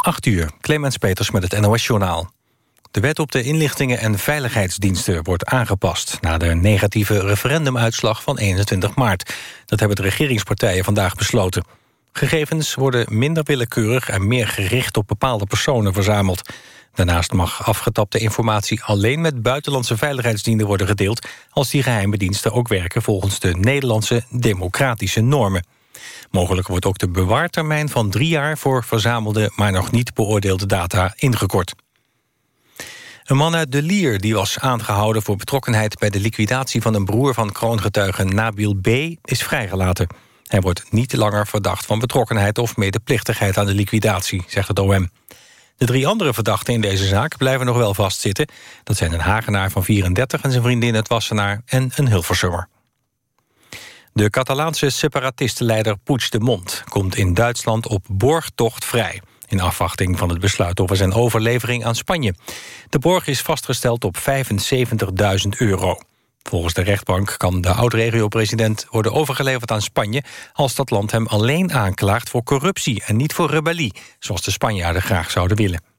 8 uur, Clemens Peters met het NOS-journaal. De wet op de inlichtingen en veiligheidsdiensten wordt aangepast... na de negatieve referendumuitslag van 21 maart. Dat hebben de regeringspartijen vandaag besloten. Gegevens worden minder willekeurig en meer gericht op bepaalde personen verzameld. Daarnaast mag afgetapte informatie alleen met buitenlandse veiligheidsdiensten worden gedeeld... als die geheime diensten ook werken volgens de Nederlandse democratische normen. Mogelijk wordt ook de bewaartermijn van drie jaar... voor verzamelde, maar nog niet beoordeelde data ingekort. Een man uit De Lier die was aangehouden voor betrokkenheid... bij de liquidatie van een broer van kroongetuige Nabil B. is vrijgelaten. Hij wordt niet langer verdacht van betrokkenheid... of medeplichtigheid aan de liquidatie, zegt het OM. De drie andere verdachten in deze zaak blijven nog wel vastzitten. Dat zijn een Hagenaar van 34 en zijn vriendin het Wassenaar... en een Hilversummer. De Catalaanse separatistenleider Puigdemont komt in Duitsland op borgtocht vrij in afwachting van het besluit over zijn overlevering aan Spanje. De borg is vastgesteld op 75.000 euro. Volgens de rechtbank kan de oud-regio-president worden overgeleverd aan Spanje... als dat land hem alleen aanklaagt voor corruptie en niet voor rebellie... zoals de Spanjaarden graag zouden willen.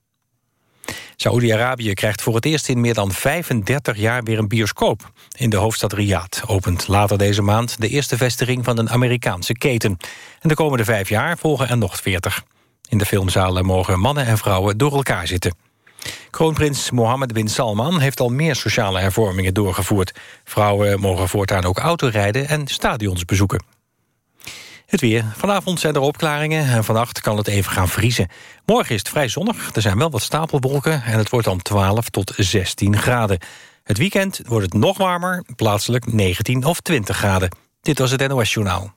Saoedi-Arabië krijgt voor het eerst in meer dan 35 jaar weer een bioscoop. In de hoofdstad Riyadh opent later deze maand de eerste vestiging van een Amerikaanse keten. En de komende vijf jaar volgen er nog 40. In de filmzalen mogen mannen en vrouwen door elkaar zitten. Kroonprins Mohammed bin Salman heeft al meer sociale hervormingen doorgevoerd. Vrouwen mogen voortaan ook autorijden en stadions bezoeken. Het weer. Vanavond zijn er opklaringen en vannacht kan het even gaan vriezen. Morgen is het vrij zonnig, er zijn wel wat stapelwolken... en het wordt dan 12 tot 16 graden. Het weekend wordt het nog warmer, plaatselijk 19 of 20 graden. Dit was het NOS Journaal.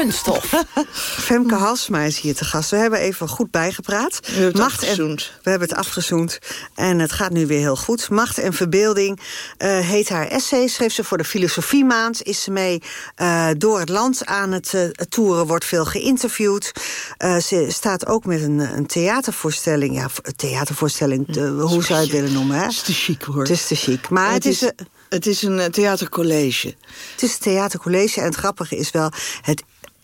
Kunststof. Femke Halsma is hier te gast. We hebben even goed bijgepraat. We hebben het Macht afgezoend. we hebben het afgezoend. En het gaat nu weer heel goed. Macht en verbeelding uh, heet haar essay. Schreef ze voor de Filosofiemaand. Is ze mee uh, door het land aan het uh, toeren. Wordt veel geïnterviewd. ze staat ook met een, een theatervoorstelling. Ja, theatervoorstelling. De, hoe zou je het willen noemen? Hè? Het is te chic hoor. Het is te chic. Maar het, het is... Het is een theatercollege. Het is een theatercollege en het grappige is wel... het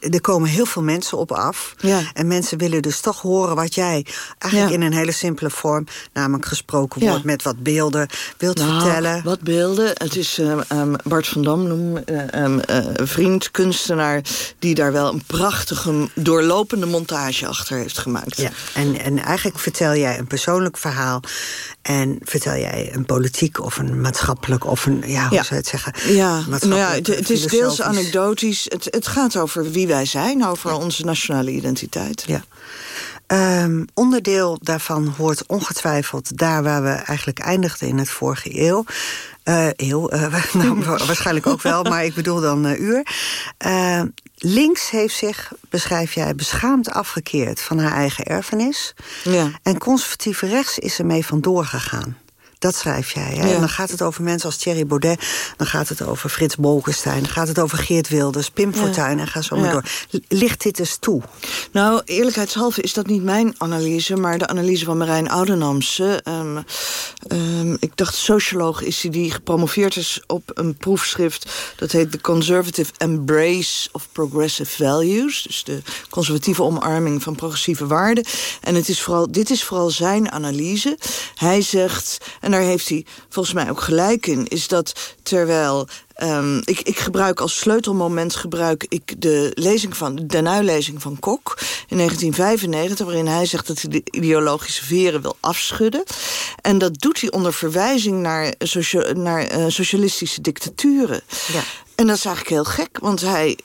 er komen heel veel mensen op af. Ja. En mensen willen dus toch horen wat jij eigenlijk in een hele simpele vorm... namelijk gesproken wordt ja. met wat beelden, wilt nou, vertellen. Wat beelden. Het is uh, um, Bart van Dam, noem, uh, um, uh, vriend, kunstenaar... die daar wel een prachtige, doorlopende montage achter heeft gemaakt. Ja. En, en eigenlijk vertel jij een persoonlijk verhaal... En vertel jij een politiek of een maatschappelijk of een, ja, hoe zou je het zeggen? Ja, nou ja het, het is deels anekdotisch. Het, het gaat over wie wij zijn, over ja. onze nationale identiteit. Ja. Um, onderdeel daarvan hoort ongetwijfeld daar waar we eigenlijk eindigden in het vorige eeuw. Uh, eeuw, uh, nou, waarschijnlijk ook wel, maar ik bedoel dan uh, uur. links heeft zich, beschrijf jij, beschaamd afgekeerd van haar eigen erfenis. Ja. En conservatieve rechts is ermee vandoor gegaan. Dat schrijf jij. Hè? Ja. En dan gaat het over mensen als Thierry Baudet. Dan gaat het over Frits Bolkestein. Dan gaat het over Geert Wilders, Pim ja. Fortuyn en ga zo maar ja. door. Ligt dit eens toe? Nou, eerlijkheidshalve is dat niet mijn analyse... maar de analyse van Marijn Oudenamse. Um, um, ik dacht socioloog is hij die gepromoveerd is op een proefschrift... dat heet The Conservative Embrace of Progressive Values. Dus de conservatieve omarming van progressieve waarden. En het is vooral, dit is vooral zijn analyse. Hij zegt... En daar heeft hij volgens mij ook gelijk in... is dat terwijl Um, ik, ik, gebruik als sleutelmoment gebruik ik de lezing van de Denuy-lezing van Kok in 1995, waarin hij zegt dat hij de ideologische veren wil afschudden. En dat doet hij onder verwijzing naar, naar uh, socialistische dictaturen. Ja. En dat is eigenlijk heel gek, want hij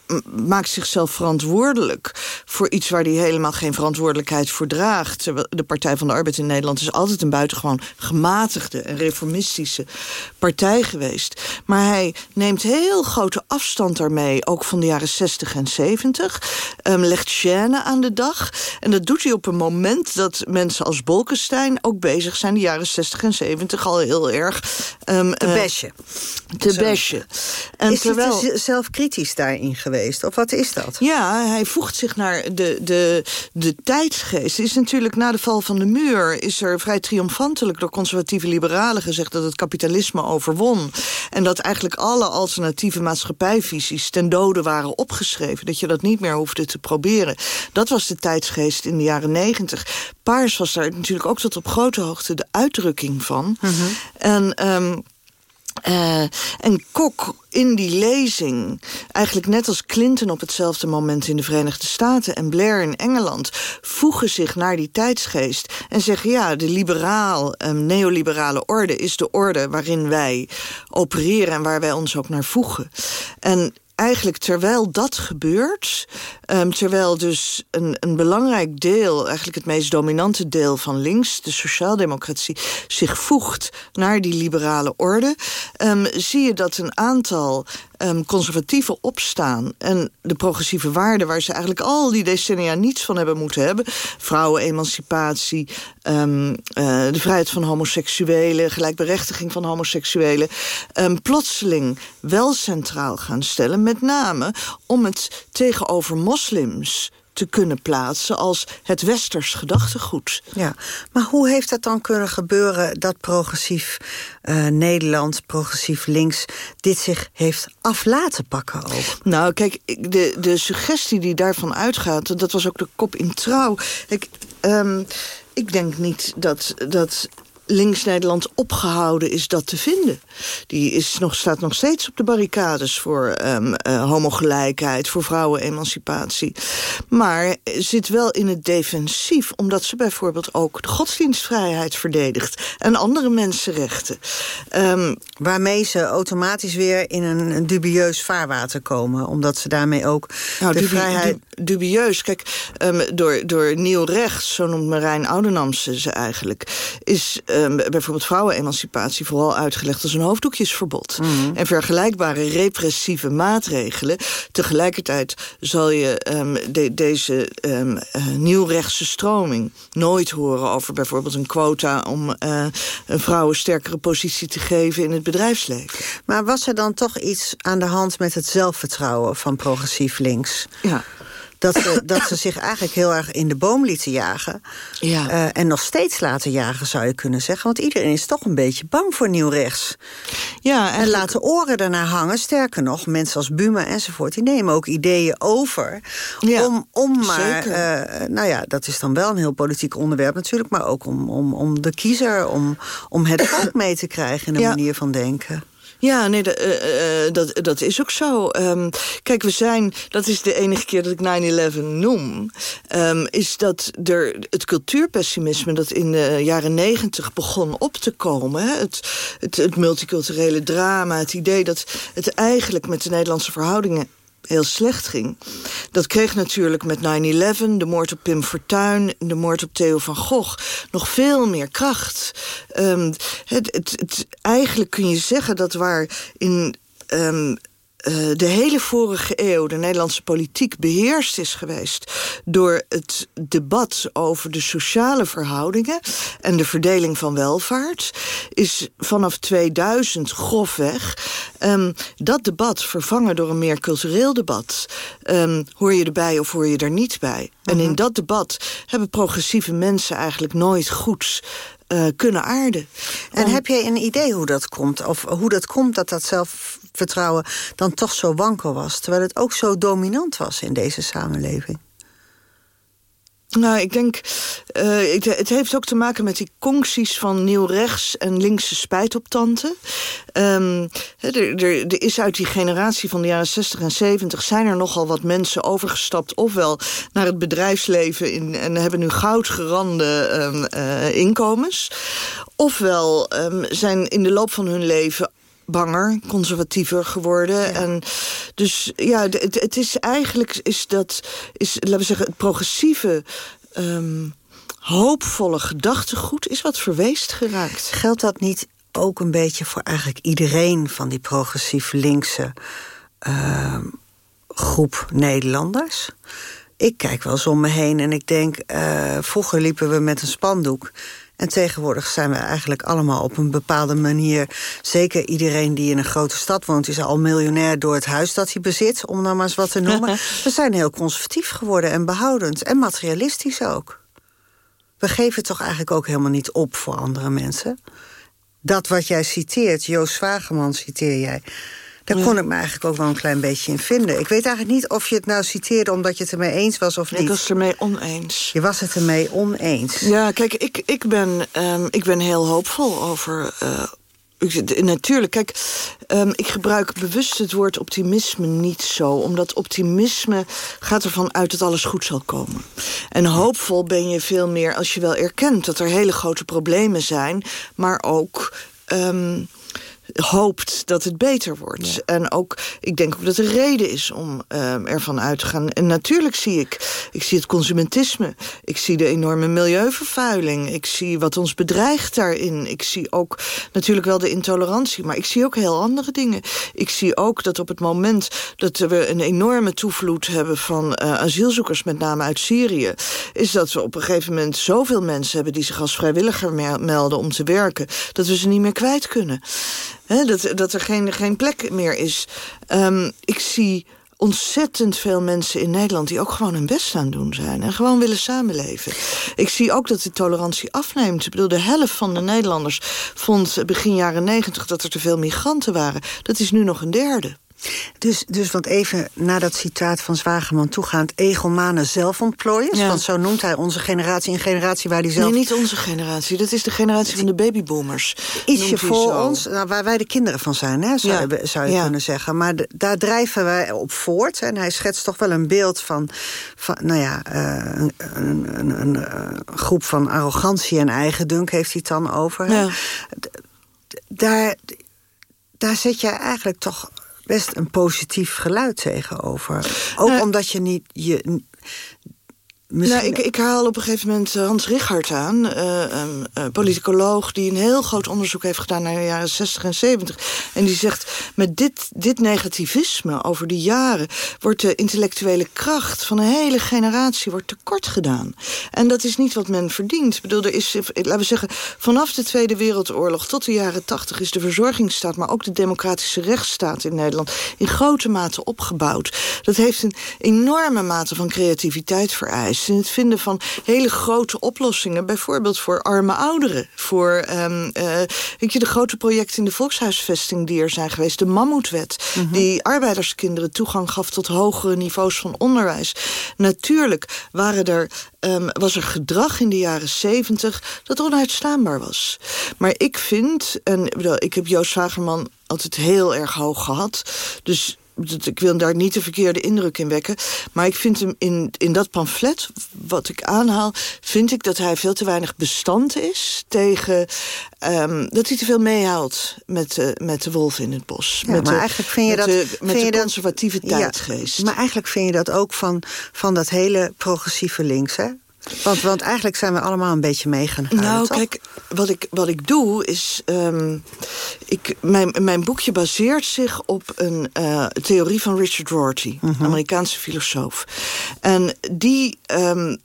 maakt zichzelf verantwoordelijk... voor iets waar hij helemaal geen verantwoordelijkheid voor draagt. De Partij van de Arbeid in Nederland is altijd een buitengewoon gematigde... en reformistische partij geweest. Maar hij neemt heel grote afstand daarmee, ook van de jaren 60 en 70. Um, legt Chaine aan de dag. En dat doet hij op een moment dat mensen als Bolkestein... ook bezig zijn, de jaren 60 en 70 al heel erg... Um, te besje. Uh, te besje. En terwijl is hij zelf kritisch daarin geweest? Of wat is dat? Ja, hij voegt zich naar de, de, de tijdsgeest. is natuurlijk na de val van de muur... is er vrij triomfantelijk door conservatieve liberalen gezegd... dat het kapitalisme overwon. En dat eigenlijk alle alternatieve maatschappijvisies... ten dode waren opgeschreven. Dat je dat niet meer hoefde te proberen. Dat was de tijdsgeest in de jaren negentig. Paars was daar natuurlijk ook tot op grote hoogte de uitdrukking van. Mhm. En... Um, uh, en Kok in die lezing, eigenlijk net als Clinton op hetzelfde moment in de Verenigde Staten en Blair in Engeland, voegen zich naar die tijdsgeest en zeggen ja, de liberaal, um, neoliberale orde is de orde waarin wij opereren en waar wij ons ook naar voegen. En eigenlijk terwijl dat gebeurt... Um, terwijl dus een, een belangrijk deel, eigenlijk het meest dominante deel van links... de sociaaldemocratie, zich voegt naar die liberale orde... Um, zie je dat een aantal um, conservatieven opstaan... en de progressieve waarden waar ze eigenlijk al die decennia niets van hebben moeten hebben... vrouwenemancipatie, um, de vrijheid van homoseksuelen... gelijkberechtiging van homoseksuelen... Um, plotseling wel centraal gaan stellen. Met name om het tegenover moslims te kunnen plaatsen als het westers gedachtegoed. Ja, maar hoe heeft dat dan kunnen gebeuren dat progressief uh, Nederland, progressief links, dit zich heeft af laten pakken ook? Nou, kijk, de, de suggestie die daarvan uitgaat, dat was ook de kop in trouw. Ik, um, ik denk niet dat, dat links-Nederland opgehouden is dat te vinden. Die is nog, staat nog steeds op de barricades voor um, uh, homogelijkheid, voor vrouwenemancipatie. Maar zit wel in het defensief, omdat ze bijvoorbeeld ook de godsdienstvrijheid verdedigt en andere mensenrechten. Um, Waarmee ze automatisch weer in een, dubieus vaarwater komen, omdat ze daarmee ook nou, de vrijheid... dubieus, kijk, um, door, door nieuw recht, zo noemt Marijn Oudenamse ze eigenlijk, is uh, bijvoorbeeld vrouwenemancipatie vooral uitgelegd als een hoofddoekjesverbod. Mhm. En vergelijkbare repressieve maatregelen. Tegelijkertijd zal je um, de, deze um, nieuwrechtse stroming nooit horen over bijvoorbeeld een quota om uh, een vrouw een sterkere positie te geven in het bedrijfsleven. Maar was er dan toch iets aan de hand met het zelfvertrouwen van progressief links? Ja dat ze, dat ze zich eigenlijk heel erg in de boom lieten jagen. Ja. Uh, en nog steeds laten jagen, zou je kunnen zeggen. Want iedereen is toch een beetje bang voor nieuw rechts. Ja, en laten oren ernaar hangen. Sterker nog, mensen als Buma enzovoort... die nemen ook ideeën over. Ja, om, om maar, uh, nou ja, dat is dan wel een heel politiek onderwerp natuurlijk... maar ook om, om, om de kiezer, om, om het volk mee te krijgen... in een ja. manier van denken. Ja, nee, dat, uh, uh, dat, dat is ook zo. Um, kijk, we zijn, dat is de enige keer dat ik 9-11 noem... Um, is dat er het cultuurpessimisme dat in de jaren negentig begon op te komen... Hè, het, het, het multiculturele drama, het idee dat het eigenlijk met de Nederlandse verhoudingen heel slecht ging. Dat kreeg natuurlijk met 9-11, de moord op Pim Fortuyn... de moord op Theo van Gogh nog veel meer kracht. Um, het, het, eigenlijk kun je zeggen dat waar in... Um, uh, de hele vorige eeuw de Nederlandse politiek beheerst is geweest... door het debat over de sociale verhoudingen... en de verdeling van welvaart... is vanaf 2000 grofweg um, dat debat vervangen door een meer cultureel debat. Um, hoor je erbij of hoor je er niet bij? En in mhm. dat debat hebben progressieve mensen eigenlijk nooit goed uh, kunnen aarden. En Om... heb jij een idee hoe dat komt? Of hoe dat komt dat dat zelfvertrouwen dan toch zo wankel was... terwijl het ook zo dominant was in deze samenleving? Nou, ik denk, uh, het, heeft ook te maken met die concties van nieuw-rechts en linkse spijtoptanten. Um, er, er, er, is uit die generatie van de jaren 60 en 70 zijn er nogal wat mensen overgestapt, ofwel naar het bedrijfsleven in, en hebben nu goudgerande um, inkomens, ofwel um, zijn in de loop van hun leven banger, conservatiever geworden. Ja. En dus ja, het, het, is eigenlijk is dat, is, laten we zeggen, het progressieve. Um, hoopvolle gedachtegoed is wat verweest geraakt. Geldt dat niet ook een beetje voor eigenlijk iedereen van die progressief linkse uh, groep Nederlanders? ik kijk wel eens om me heen en ik denk... Uh, vroeger liepen we met een spandoek... En tegenwoordig zijn we eigenlijk allemaal op een bepaalde manier... zeker iedereen die in een grote stad woont... is al miljonair door het huis dat hij bezit, om nou maar eens wat te noemen. we zijn heel conservatief geworden en behoudend. En materialistisch ook. We geven toch eigenlijk ook helemaal niet op voor andere mensen. Dat wat jij citeert, Joost Zwageman citeer jij... Daar kon ik me eigenlijk ook wel een klein beetje in vinden. Ik weet eigenlijk niet of je het nou citeerde omdat je het ermee eens was of niet. Ik was het ermee oneens. Je was het ermee oneens. Ja, kijk, ik, ik, ben, um, ik ben heel hoopvol over... Uh, Natuurlijk, kijk, um, ik gebruik bewust het woord optimisme niet zo. Omdat optimisme gaat ervan uit dat alles goed zal komen. En hoopvol ben je veel meer als je wel erkent dat er hele grote problemen zijn. Maar ook... Um, hoopt dat het beter wordt. En ook, ik denk ook dat er reden is om uh, ervan uit te gaan. En natuurlijk zie ik, ik zie het consumentisme. Ik zie de enorme milieuvervuiling. Ik zie wat ons bedreigt daarin. Ik zie ook natuurlijk wel de intolerantie. Maar ik zie ook heel andere dingen. Ik zie ook dat op het moment dat we een enorme toevloed hebben... van uh, asielzoekers, met name uit Syrië... is dat we op een gegeven moment zoveel mensen hebben... die zich als vrijwilliger melden om te werken... dat we ze niet meer kwijt kunnen dat, dat er geen, geen plek meer is. Um, ik zie ontzettend veel mensen in Nederland... die ook gewoon hun best aan doen zijn en gewoon willen samenleven. Ik zie ook dat de tolerantie afneemt. Ik bedoel, de helft van de Nederlanders vond begin jaren negentig... dat er te veel migranten waren. Dat is nu nog een derde. Dus, dus want even naar dat citaat van Zwageman toegaand... egomane zelfontplooiers, ja. want zo noemt hij onze generatie... een generatie waar die zelf... Nee, niet onze generatie. Dat is de generatie van de babyboomers. Ietsje voor ons, nou, waar wij de kinderen van zijn, hè, zou, ja. je, zou je ja. kunnen zeggen. Maar de, daar drijven wij op voort. En hij schetst toch wel een beeld van... van nou ja, uh, een, een, een, een, groep van arrogantie en eigendunk heeft hij het dan over. Daar, daar zet je eigenlijk toch best een positief geluid tegenover. Ook uh, omdat je niet... Je, Nou, ik, ik, haal op een gegeven moment eh, Hans Richard aan, uh, um, uh, politicoloog... die een heel groot onderzoek heeft gedaan naar de jaren 60 en 70. En die zegt, met dit, dit negativisme over de jaren... wordt de intellectuele kracht van een hele generatie wordt tekort gedaan. En dat is niet wat men verdient. Ik bedoel, er is, laten we zeggen, vanaf de Tweede Wereldoorlog... tot de jaren 80 is de verzorgingsstaat... maar ook de democratische rechtsstaat in Nederland... in grote mate opgebouwd. Dat heeft een enorme mate van creativiteit vereist in het vinden van hele grote oplossingen. Bijvoorbeeld voor arme ouderen. Voor um, uh, weet je, de grote projecten in de volkshuisvesting die er zijn geweest. De Mammoetwet, mm -hmm. die arbeiderskinderen toegang gaf tot hogere niveaus van onderwijs. Natuurlijk waren er, um, was er gedrag in de jaren zeventig dat onuitstaanbaar was. Maar ik vind, en ik heb Joost Vagerman altijd heel erg hoog gehad. Dus ik wil daar niet de verkeerde indruk in wekken. Maar ik vind hem in, in dat pamflet, wat ik aanhaal... vind ik dat hij veel te weinig bestand is tegen... Um, dat hij te veel meehaalt met, uh, met de wolf in het bos. Ja, met maar de, eigenlijk vind je dat... De, met vind de je conservatieve dat, tijdgeest. Ja, maar eigenlijk vind je dat ook van, van dat hele progressieve links, hè? Want, want eigenlijk zijn we allemaal een beetje meegegaan. Nou, toch? kijk, wat ik, wat ik doe is... Um, ik, mijn, mijn boekje baseert zich op een uh, theorie van Richard Rorty. -hmm. Amerikaanse filosoof. En die... Um,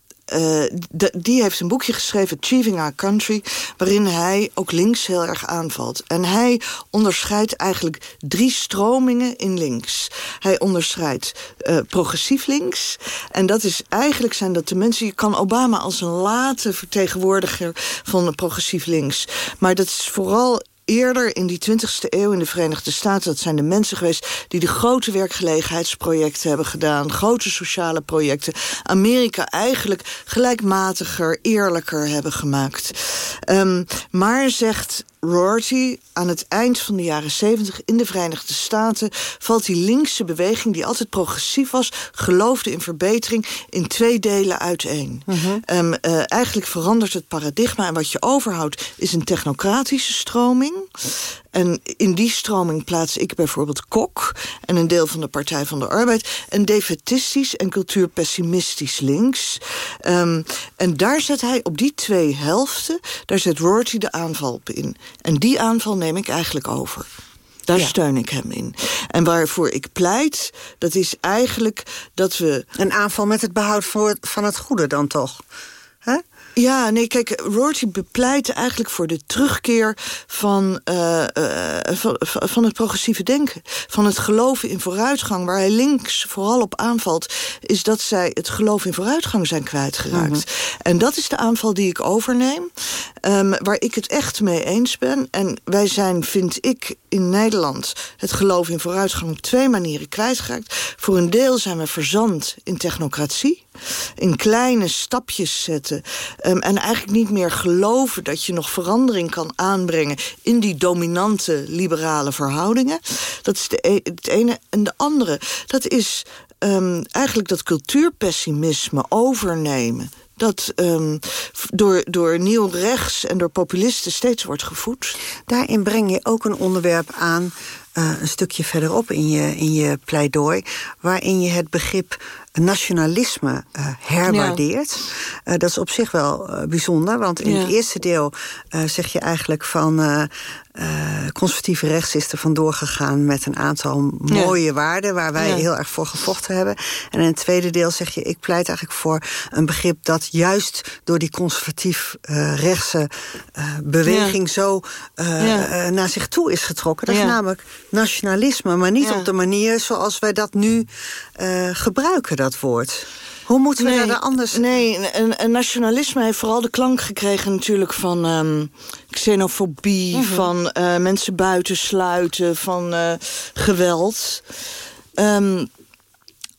de, die heeft een boekje geschreven, Achieving Our Country... waarin hij ook links heel erg aanvalt. En hij onderscheidt eigenlijk drie stromingen in links. Hij onderscheidt uh, progressief links. En dat is eigenlijk zijn dat de mensen... je kan Obama als een late vertegenwoordiger van progressief links. Maar dat is vooral eerder in die 20e eeuw in de Verenigde Staten... dat zijn de mensen geweest die de grote werkgelegenheidsprojecten hebben gedaan... grote sociale projecten. Amerika eigenlijk gelijkmatiger, eerlijker hebben gemaakt. Um, maar zegt Rorty aan het eind van de jaren 70 in de Verenigde Staten... valt die linkse beweging, die altijd progressief was... geloofde in verbetering, in twee delen uiteen. -huh. um, uh, eigenlijk verandert het paradigma... en wat je overhoudt is een technocratische stroming... En in die stroming plaats ik bijvoorbeeld Kok... en een deel van de Partij van de Arbeid... en defetistisch en cultuurpessimistisch links. Um, en daar zet hij op die twee helften... daar zet Rorty de aanval op in. En die aanval neem ik eigenlijk over. Daar steun ik hem in. En waarvoor ik pleit, dat is eigenlijk dat we... Een aanval met het behoud van het goede dan toch? Ja, nee, kijk, Rorty bepleit eigenlijk voor de terugkeer van, uh, uh, van, van, het progressieve denken. Van het geloven in vooruitgang. Waar hij links vooral op aanvalt, is dat zij het geloof in vooruitgang zijn kwijtgeraakt. Mm En dat is de aanval die ik overneem. Um, waar ik het echt mee eens ben. En wij zijn, vind ik, in Nederland het geloof in vooruitgang op twee manieren kwijtgeraakt. Voor een deel zijn we verzand in technocratie in kleine stapjes zetten. Um, en eigenlijk niet meer geloven dat je nog verandering kan aanbrengen... in die dominante liberale verhoudingen. Dat is de, e het ene. En de andere, dat is um, eigenlijk dat cultuurpessimisme overnemen dat um, door, door nieuw rechts en door populisten steeds wordt gevoed. Daarin breng je ook een onderwerp aan, uh, een stukje verderop in je, in je pleidooi... waarin je het begrip nationalisme uh, herwaardeert. Ja. Uh, dat is op zich wel uh, bijzonder, want in ja. het eerste deel zeg je eigenlijk van... conservatieve rechts is er vandoor gegaan met een aantal mooie ja. waarden... waar wij heel erg voor gevochten hebben. En in het tweede deel zeg je, ik pleit eigenlijk voor een begrip... dat juist door die conservatief rechtse beweging zo naar zich toe is getrokken. Dat is namelijk nationalisme, maar niet op de manier zoals wij dat nu gebruiken dat woord. Hoe moeten we nee, daar anders... Nee, een, een, nationalisme heeft vooral de klank gekregen natuurlijk van um, xenofobie... Mm -hmm. van uh, mensen buitensluiten, van uh, geweld. Um,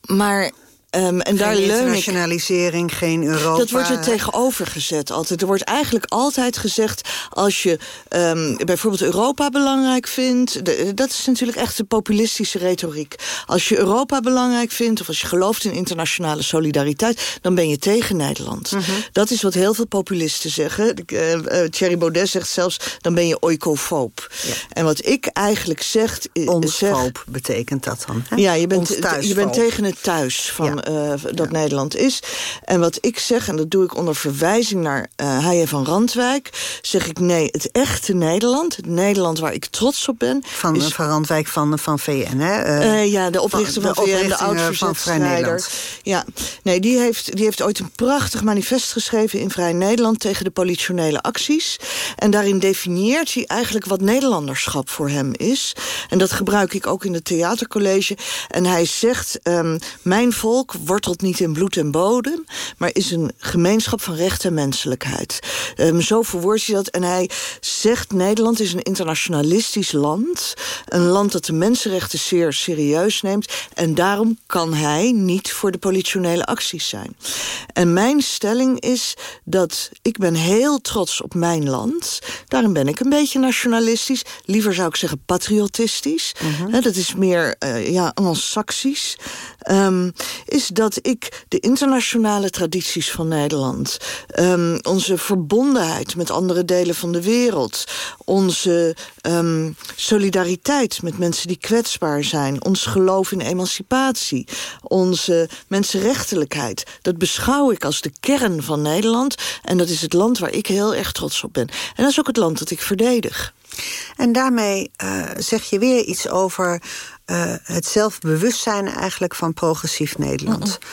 maar Um, en geen daar leun internationalisering, ik, geen Europa. Dat wordt er tegenover gezet altijd. Er wordt eigenlijk altijd gezegd... als je um, bijvoorbeeld Europa belangrijk vindt... De, dat is natuurlijk echt de populistische retoriek. Als je Europa belangrijk vindt... of als je gelooft in internationale solidariteit... dan ben je tegen Nederland. Mm -hmm. Dat is wat heel veel populisten zeggen. Uh, uh, Thierry Baudet zegt zelfs... dan ben je oikofoob. Ja. En wat ik eigenlijk zeg... Ons zeg, betekent dat dan. Hè? Ja, je bent, je bent tegen het thuis van... Ja. Uh, dat ja. Nederland is. En wat ik zeg, en dat doe ik onder verwijzing naar uh, Heijen van Randwijk... zeg ik nee, het echte Nederland, het Nederland waar ik trots op ben... Van, is, van Randwijk van, van VN, hè? Uh, ja, de oprichter van, van, de VN, de oud-verzetstrijder. Ja, nee, die heeft, die heeft ooit een prachtig manifest geschreven in Vrij Nederland... tegen de politionele acties. En daarin definieert hij eigenlijk wat Nederlanderschap voor hem is. En dat gebruik ik ook in het theatercollege. En hij zegt, um, mijn volk wortelt niet in bloed en bodem... maar is een gemeenschap van recht en menselijkheid. Um, zo verwoordt hij dat. En hij zegt, Nederland is een internationalistisch land. Een land dat de mensenrechten zeer serieus neemt. En daarom kan hij niet voor de politionele acties zijn. En mijn stelling is dat ik ben heel trots op mijn land. Daarom ben ik een beetje nationalistisch. Liever zou ik zeggen patriotistisch. Uh -huh. He, dat is meer uh, ja, Anglo-Saxisch. Um, is dat ik de internationale tradities van Nederland... Um, onze verbondenheid met andere delen van de wereld... onze um, solidariteit met mensen die kwetsbaar zijn... ons geloof in emancipatie, onze mensenrechtelijkheid... dat beschouw ik als de kern van Nederland. En dat is het land waar ik heel erg trots op ben. En dat is ook het land dat ik verdedig. En daarmee uh, zeg je weer iets over uh, het zelfbewustzijn eigenlijk van progressief Nederland. Mm.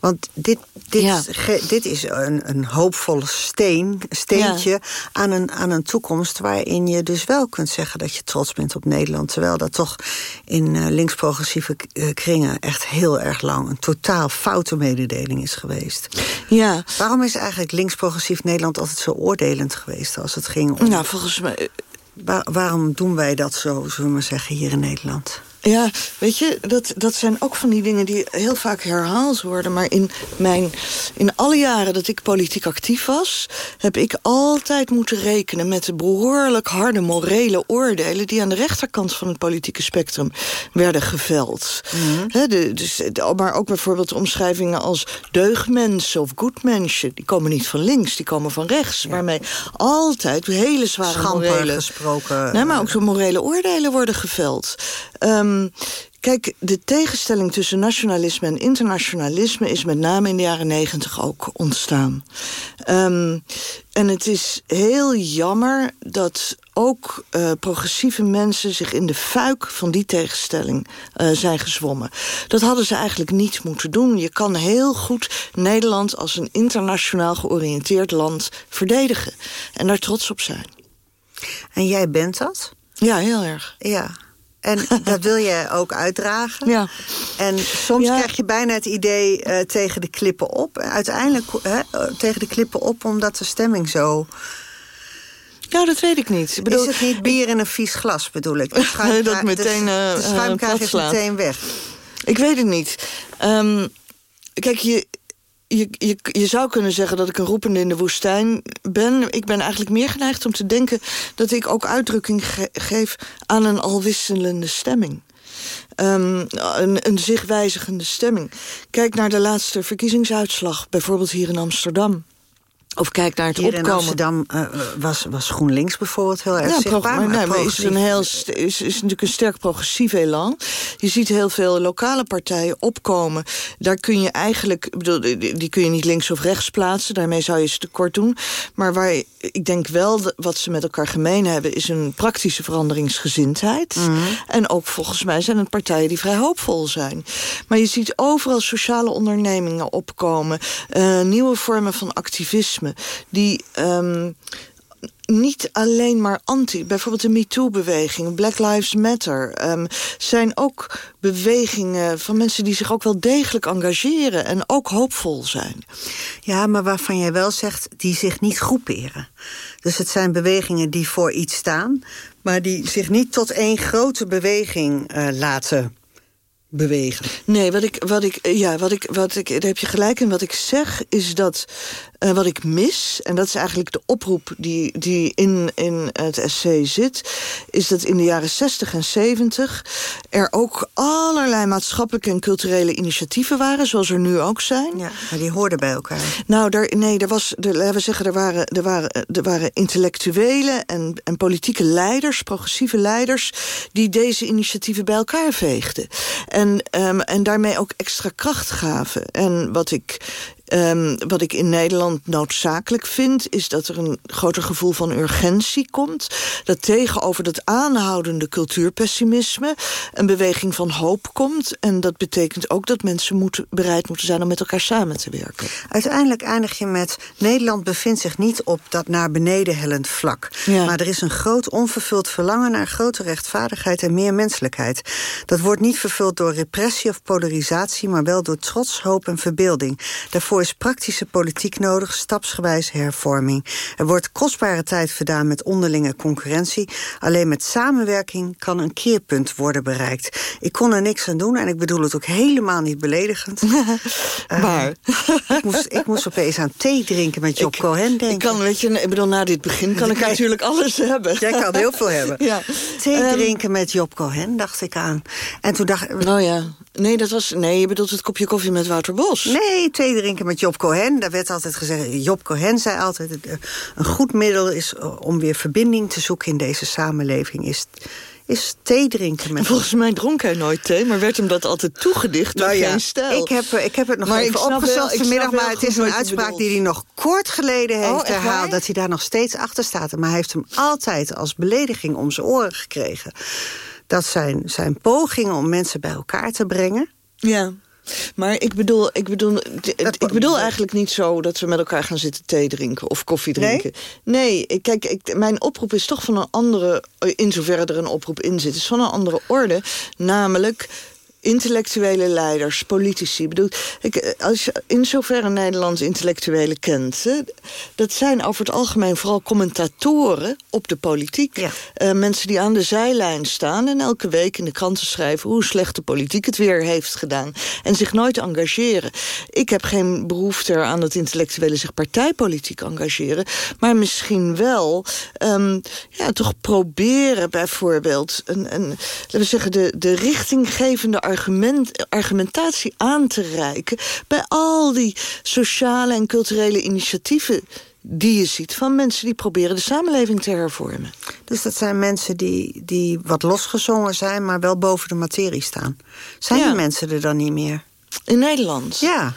Want dit, dit, ja. dit is een, een hoopvolle steen, steentje ja. aan, een, aan een toekomst... waarin je dus wel kunt zeggen dat je trots bent op Nederland. Terwijl dat toch in uh, links-progressieve kringen echt heel erg lang... een totaal foute mededeling is geweest. Ja. Waarom is eigenlijk links-progressief Nederland altijd zo oordelend geweest... als het ging om... Nou, volgens mij... Waar, waarom doen wij dat zo, zullen we maar zeggen, hier in Nederland? Ja, weet je, dat, dat zijn ook van die dingen die heel vaak herhaald worden. Maar in, mijn, in alle jaren dat ik politiek actief was... heb ik altijd moeten rekenen met de behoorlijk harde morele oordelen... die aan de rechterkant van het politieke spectrum werden geveld. Mm -hmm. He, de, dus, de, maar ook bijvoorbeeld omschrijvingen als deugdmensen of goedmensen. Die komen niet van links, die komen van rechts. Ja. Waarmee altijd hele zware Schamper morele... gesproken. Nee, maar ook zo morele oordelen worden geveld. Um, Um, kijk, de tegenstelling tussen nationalisme en internationalisme... is met name in de jaren negentig ook ontstaan. Um, en het is heel jammer dat ook uh, progressieve mensen zich in de fuik van die tegenstelling uh, zijn gezwommen. Dat hadden ze eigenlijk niet moeten doen. Je kan heel goed Nederland als een internationaal georiënteerd land verdedigen. En daar trots op zijn. En jij bent dat? Ja, heel erg. Ja. En dat wil je ook uitdragen. Ja. En soms krijg je bijna het idee uh, tegen de klippen op. Uiteindelijk tegen de klippen op omdat de stemming zo nou, dat weet ik niet. Ik bedoel, is het niet bier in een vies glas, bedoel ik? De dat meteen, de, de schuimkraag is meteen weg. Ik weet het niet. Um, kijk, je, je, je, je zou kunnen zeggen dat ik een roepende in de woestijn ben. Ik ben eigenlijk meer geneigd om te denken... dat ik ook uitdrukking geef aan een alwisselende stemming. Um, een, een zich wijzigende stemming. Kijk naar de laatste verkiezingsuitslag, bijvoorbeeld hier in Amsterdam. Of kijk naar het Hier opkomen. in Amsterdam uh, was, was GroenLinks bijvoorbeeld heel erg ja, zichtbaar. Maar, nee, maar is, een heel, is, is natuurlijk een sterk progressief elan. Je ziet heel veel lokale partijen opkomen. Daar kun je eigenlijk, bedoel, die kun je niet links of rechts plaatsen. Daarmee zou je ze tekort doen. Maar waar ik denk wel, wat ze met elkaar gemeen hebben... is een praktische veranderingsgezindheid. Mm -hmm. En ook volgens mij zijn het partijen die vrij hoopvol zijn. Maar je ziet overal sociale ondernemingen opkomen. Uh, nieuwe vormen van activisme die um, niet alleen maar anti... bijvoorbeeld de MeToo-beweging, Black Lives Matter... Um, zijn ook bewegingen van mensen die zich ook wel degelijk engageren... en ook hoopvol zijn. Ja, maar waarvan jij wel zegt, die zich niet groeperen. Dus het zijn bewegingen die voor iets staan... maar die zich niet tot één grote beweging uh, laten bewegen. Nee, wat ik, wat ik, ja, wat ik, wat ik, daar heb je gelijk in. Wat ik zeg is dat uh, wat ik mis, en dat is eigenlijk de oproep die, die in, in het essay zit, is dat in de jaren 60 en 70 er ook allerlei maatschappelijke en culturele initiatieven waren, zoals er nu ook zijn. Ja, maar die hoorden bij elkaar. Nou, nee, er was, er, laten we zeggen, er waren, er waren, er waren intellectuele en, en politieke leiders, progressieve leiders, die deze initiatieven bij elkaar veegden. En, um, en daarmee ook extra kracht gaven. En wat ik Um, wat ik in Nederland noodzakelijk vind... is dat er een groter gevoel van urgentie komt. Dat tegenover dat aanhoudende cultuurpessimisme... een beweging van hoop komt. En dat betekent ook dat mensen moeten, bereid moeten zijn... om met elkaar samen te werken. Uiteindelijk eindig je met... Nederland bevindt zich niet op dat naar beneden hellend vlak. Ja. Maar er is een groot onvervuld verlangen... naar grote rechtvaardigheid en meer menselijkheid. Dat wordt niet vervuld door repressie of polarisatie... maar wel door trots, hoop en verbeelding. Daarvoor Daarvoor is praktische politiek nodig, stapsgewijs hervorming. Er wordt kostbare tijd verdaan met onderlinge concurrentie. Alleen met samenwerking kan een keerpunt worden bereikt. Ik kon er niks aan doen en ik bedoel het ook helemaal niet beledigend. maar? Uh, ik, moest, ik moest opeens aan thee drinken met Job ik, Cohen denken. Ik kan, weet je, ik bedoel, na dit begin kan ik natuurlijk alles hebben. Jij kan heel veel hebben. Ja. Thee um, drinken met Job Cohen, dacht ik aan. En toen dacht ik... Oh ja. Nee, dat was, nee, je bedoelt het kopje koffie met Wouter Bos. Nee, thee drinken met Job Cohen. Daar werd altijd gezegd, Job Cohen zei altijd... een goed middel is om weer verbinding te zoeken in deze samenleving... is is thee drinken. Met Volgens mij dronk hij nooit thee, maar werd hem dat altijd toegedicht door nou ja, geen stijl. Ik heb, ik heb het nog maar even opgezocht vanmiddag, maar het is een uitspraak die hij nog kort geleden heeft oh, herhaald... dat hij daar nog steeds achter staat. Maar hij heeft hem altijd als belediging om zijn oren gekregen. Dat zijn, zijn pogingen om mensen bij elkaar te brengen... Ja. Maar ik bedoel, ik, bedoel, ik bedoel eigenlijk niet zo dat we met elkaar gaan zitten thee drinken of koffie drinken. Nee, nee kijk, ik, mijn oproep is toch van een andere, in zoverre er een oproep in zit, is van een andere orde. Namelijk intellectuele leiders, politici. Bedoel, ik, als je in zoverre Nederlands intellectuelen kent... Hè, dat zijn over het algemeen vooral commentatoren op de politiek. Ja. Uh, mensen die aan de zijlijn staan en elke week in de kranten schrijven... hoe slecht de politiek het weer heeft gedaan. En zich nooit engageren. Ik heb geen behoefte aan dat intellectuelen zich partijpolitiek engageren. Maar misschien wel um, ja, toch proberen bijvoorbeeld... Een, een, laten we zeggen, de, de richtinggevende argument, argumentatie aan te reiken... bij al die sociale en culturele initiatieven die je ziet van mensen die proberen de samenleving te hervormen. Dus dat zijn mensen die, die wat losgezongen zijn... maar wel boven de materie staan. Zijn Ja. die mensen er dan niet meer? In Nederland? Ja,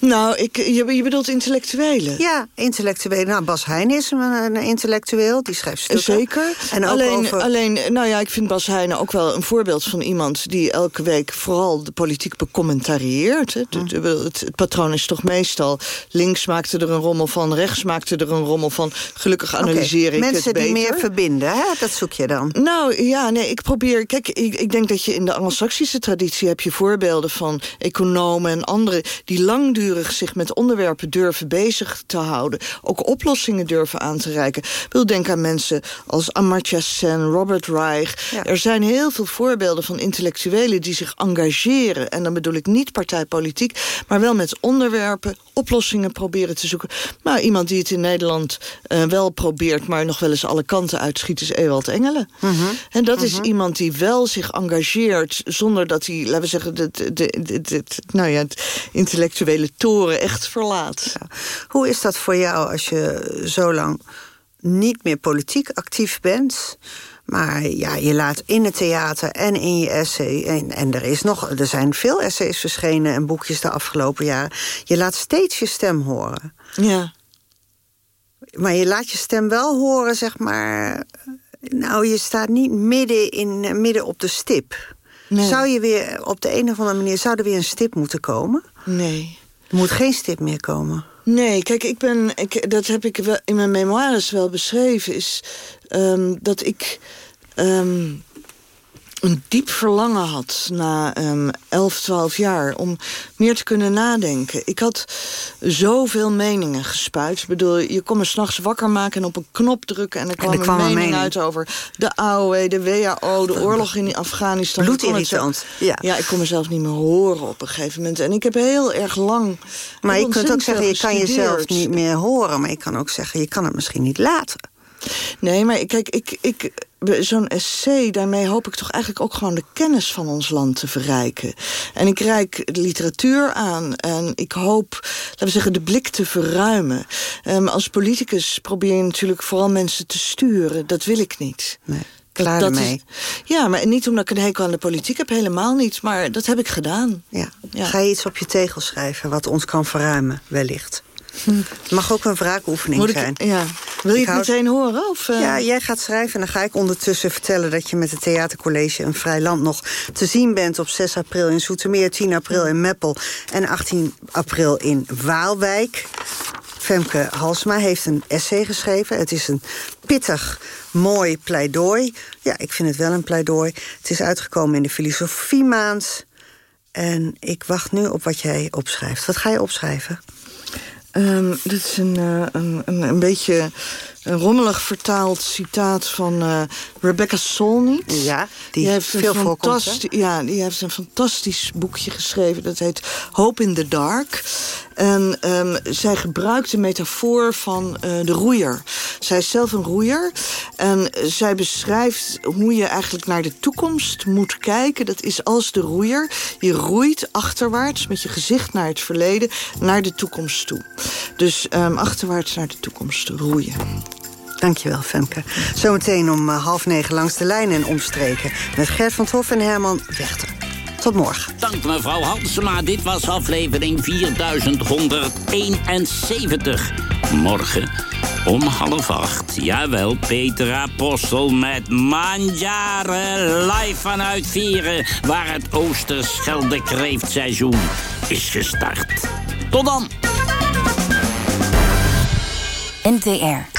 Nou, ik, je, je bedoelt intellectuelen? ja intellectueel. Nou, Bas Heijn is een, intellectueel, die schrijft stukken. Zeker. En ook alleen, over... alleen, nou ja, ik vind Bas Heijnen ook wel een voorbeeld van iemand... die elke week vooral de politiek becommentarieert. Het, het, het- het patroon is toch meestal... links maakte er een rommel van, rechts maakte er een rommel van. Gelukkig analyseer ik Mensen het beter. die meer verbinden, hè? dat zoek je dan. Nou ja, nee, ik probeer. Kijk, ik, ik denk dat je in de Anglo-Saxische traditie heb je voorbeelden van economen en anderen die langdurig zich met onderwerpen durven bezig te houden, ook oplossingen durven aan te reiken. Ik wil denken aan mensen als Amartya Sen, Robert Reich. Ja. Er zijn heel veel voorbeelden van intellectuelen die zich engageren. En dan bedoel ik niet partijpolitiek, maar wel met onderwerpen oplossingen proberen te zoeken. Maar iemand die het in Nederland eh, wel probeert, maar nog wel eens alle kanten uitschiet, is Ewald Engelen. En dat is iemand die wel zich engageert zonder dat hij, laten we zeggen, de, de, de, de- nou ja, het intellectuele toren echt verlaat. Hoe is dat voor jou als je zo lang niet meer politiek actief bent... maar ja, je laat in het theater en in je essay... en, en er, is nog, er zijn veel essays verschenen en boekjes de afgelopen jaren... je laat steeds je stem horen. Ja. Maar je laat je stem wel horen, zeg maar... nou, je staat niet midden, in, midden op de stip... Nee. Zou je weer op de een of andere manier zou er weer een stip moeten komen? Nee. Er moet geen stip meer komen. Nee, kijk, ik ben, ik, dat heb ik wel in mijn memoires wel beschreven, is ehm, dat ik ehm, een diep verlangen had na ehm 11, 12 jaar om meer te kunnen nadenken. Ik had zoveel meningen gespuit. Ik bedoel, je kon me s'nachts wakker maken en op een knop drukken... en er kwam, er kwam een mening, mening. uit over de AOE, de WHO, de oorlog in Afghanistan. Ik Bloedirritant, ja. ja, ik kon mezelf niet meer horen op een gegeven moment. En ik heb heel erg lang... Maar je kunt ook zeggen, je kan jezelf niet meer horen. Maar je kan ook zeggen, je kan het misschien niet laten. Nee, maar kijk, ik, ik, zo'n essay, daarmee hoop ik toch eigenlijk ook gewoon de kennis van ons land te verrijken. En ik reik de literatuur aan en ik hoop, laten we zeggen, de blik te verruimen. Ehm, als politicus probeer je natuurlijk vooral mensen te sturen. Dat wil ik niet. Nee, klaar dat ermee. Is, ja, maar niet omdat ik een hekel aan de politiek heb, helemaal niet. Maar dat heb ik gedaan. Ja. Ja. Ga je iets op je tegel schrijven wat ons kan verruimen, wellicht? Het mag ook een wraakoefening ik, zijn. ja. Wil je Ik het houd- meteen horen? Of, eh? Ja, jij gaat schrijven en dan ga ik ondertussen vertellen... dat je met het Theatercollege een Vrij Land nog te zien bent... op 6 april in Zoetermeer, 10 april in Meppel... en 18 april in Waalwijk. Femke Halsma heeft een essay geschreven. Het is een pittig, mooi pleidooi. Ja, ik vind het wel een pleidooi. Het is uitgekomen in de Filosofiemaand. En ik wacht nu op wat jij opschrijft. Wat ga je opschrijven? Ehm, dit is eh, een, een, een beetje een rommelig vertaald citaat van eh, Rebecca Solnit. Ja, die heeft een veel voorkomt, Ja, die heeft een fantastisch boekje geschreven. Dat heet Hope in the Dark. En ehm, zij gebruikt de metafoor van eh, de roeier. Zij is zelf een roeier. En zij beschrijft hoe je eigenlijk naar de toekomst moet kijken. Dat is als de roeier. Je roeit achterwaarts met je gezicht naar het verleden, naar de toekomst toe. Dus ehm, achterwaarts naar de toekomst toe, roeien. Dankjewel, Femke. Zometeen om eh, half negen langs de lijn en omstreken... met Gert van het Hof en Herman Wechter. Tot morgen. Dank mevrouw Halsema. Dit was aflevering 4171. Morgen om half acht. Jawel, Peter Apostel met Manjaren live vanuit Vieren... waar het Oosterschelde kreeftseizoen is gestart. Tot dan! NTR.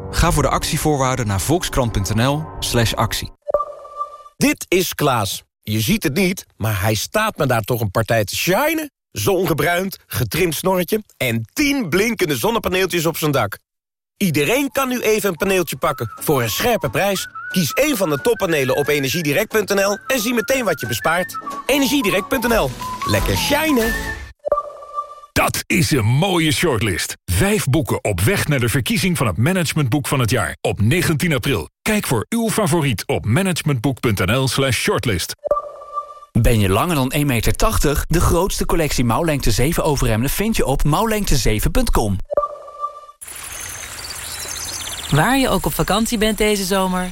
Ga voor de actievoorwaarden naar volkskrant.nl slash actie. Dit is Klaas. Je ziet het niet, maar hij staat me daar toch een partij te shinen. Zongebruind, getrimd snorretje en 10 blinkende zonnepaneeltjes op zijn dak. Iedereen kan nu even een paneeltje pakken voor een scherpe prijs. Kies één van de toppanelen op energiedirect.nl en zie meteen wat je bespaart. Energiedirect.nl. Lekker shinen! Dat is een mooie shortlist. Vijf boeken op weg naar de verkiezing van het managementboek van het jaar. Op 19 april. Kijk voor uw favoriet op managementboek.nl slash shortlist. Ben je langer dan 1,80 meter? De grootste collectie mouwlengte 7 overhemden vind je op mouwlengte7.com. Waar je ook op vakantie bent deze zomer.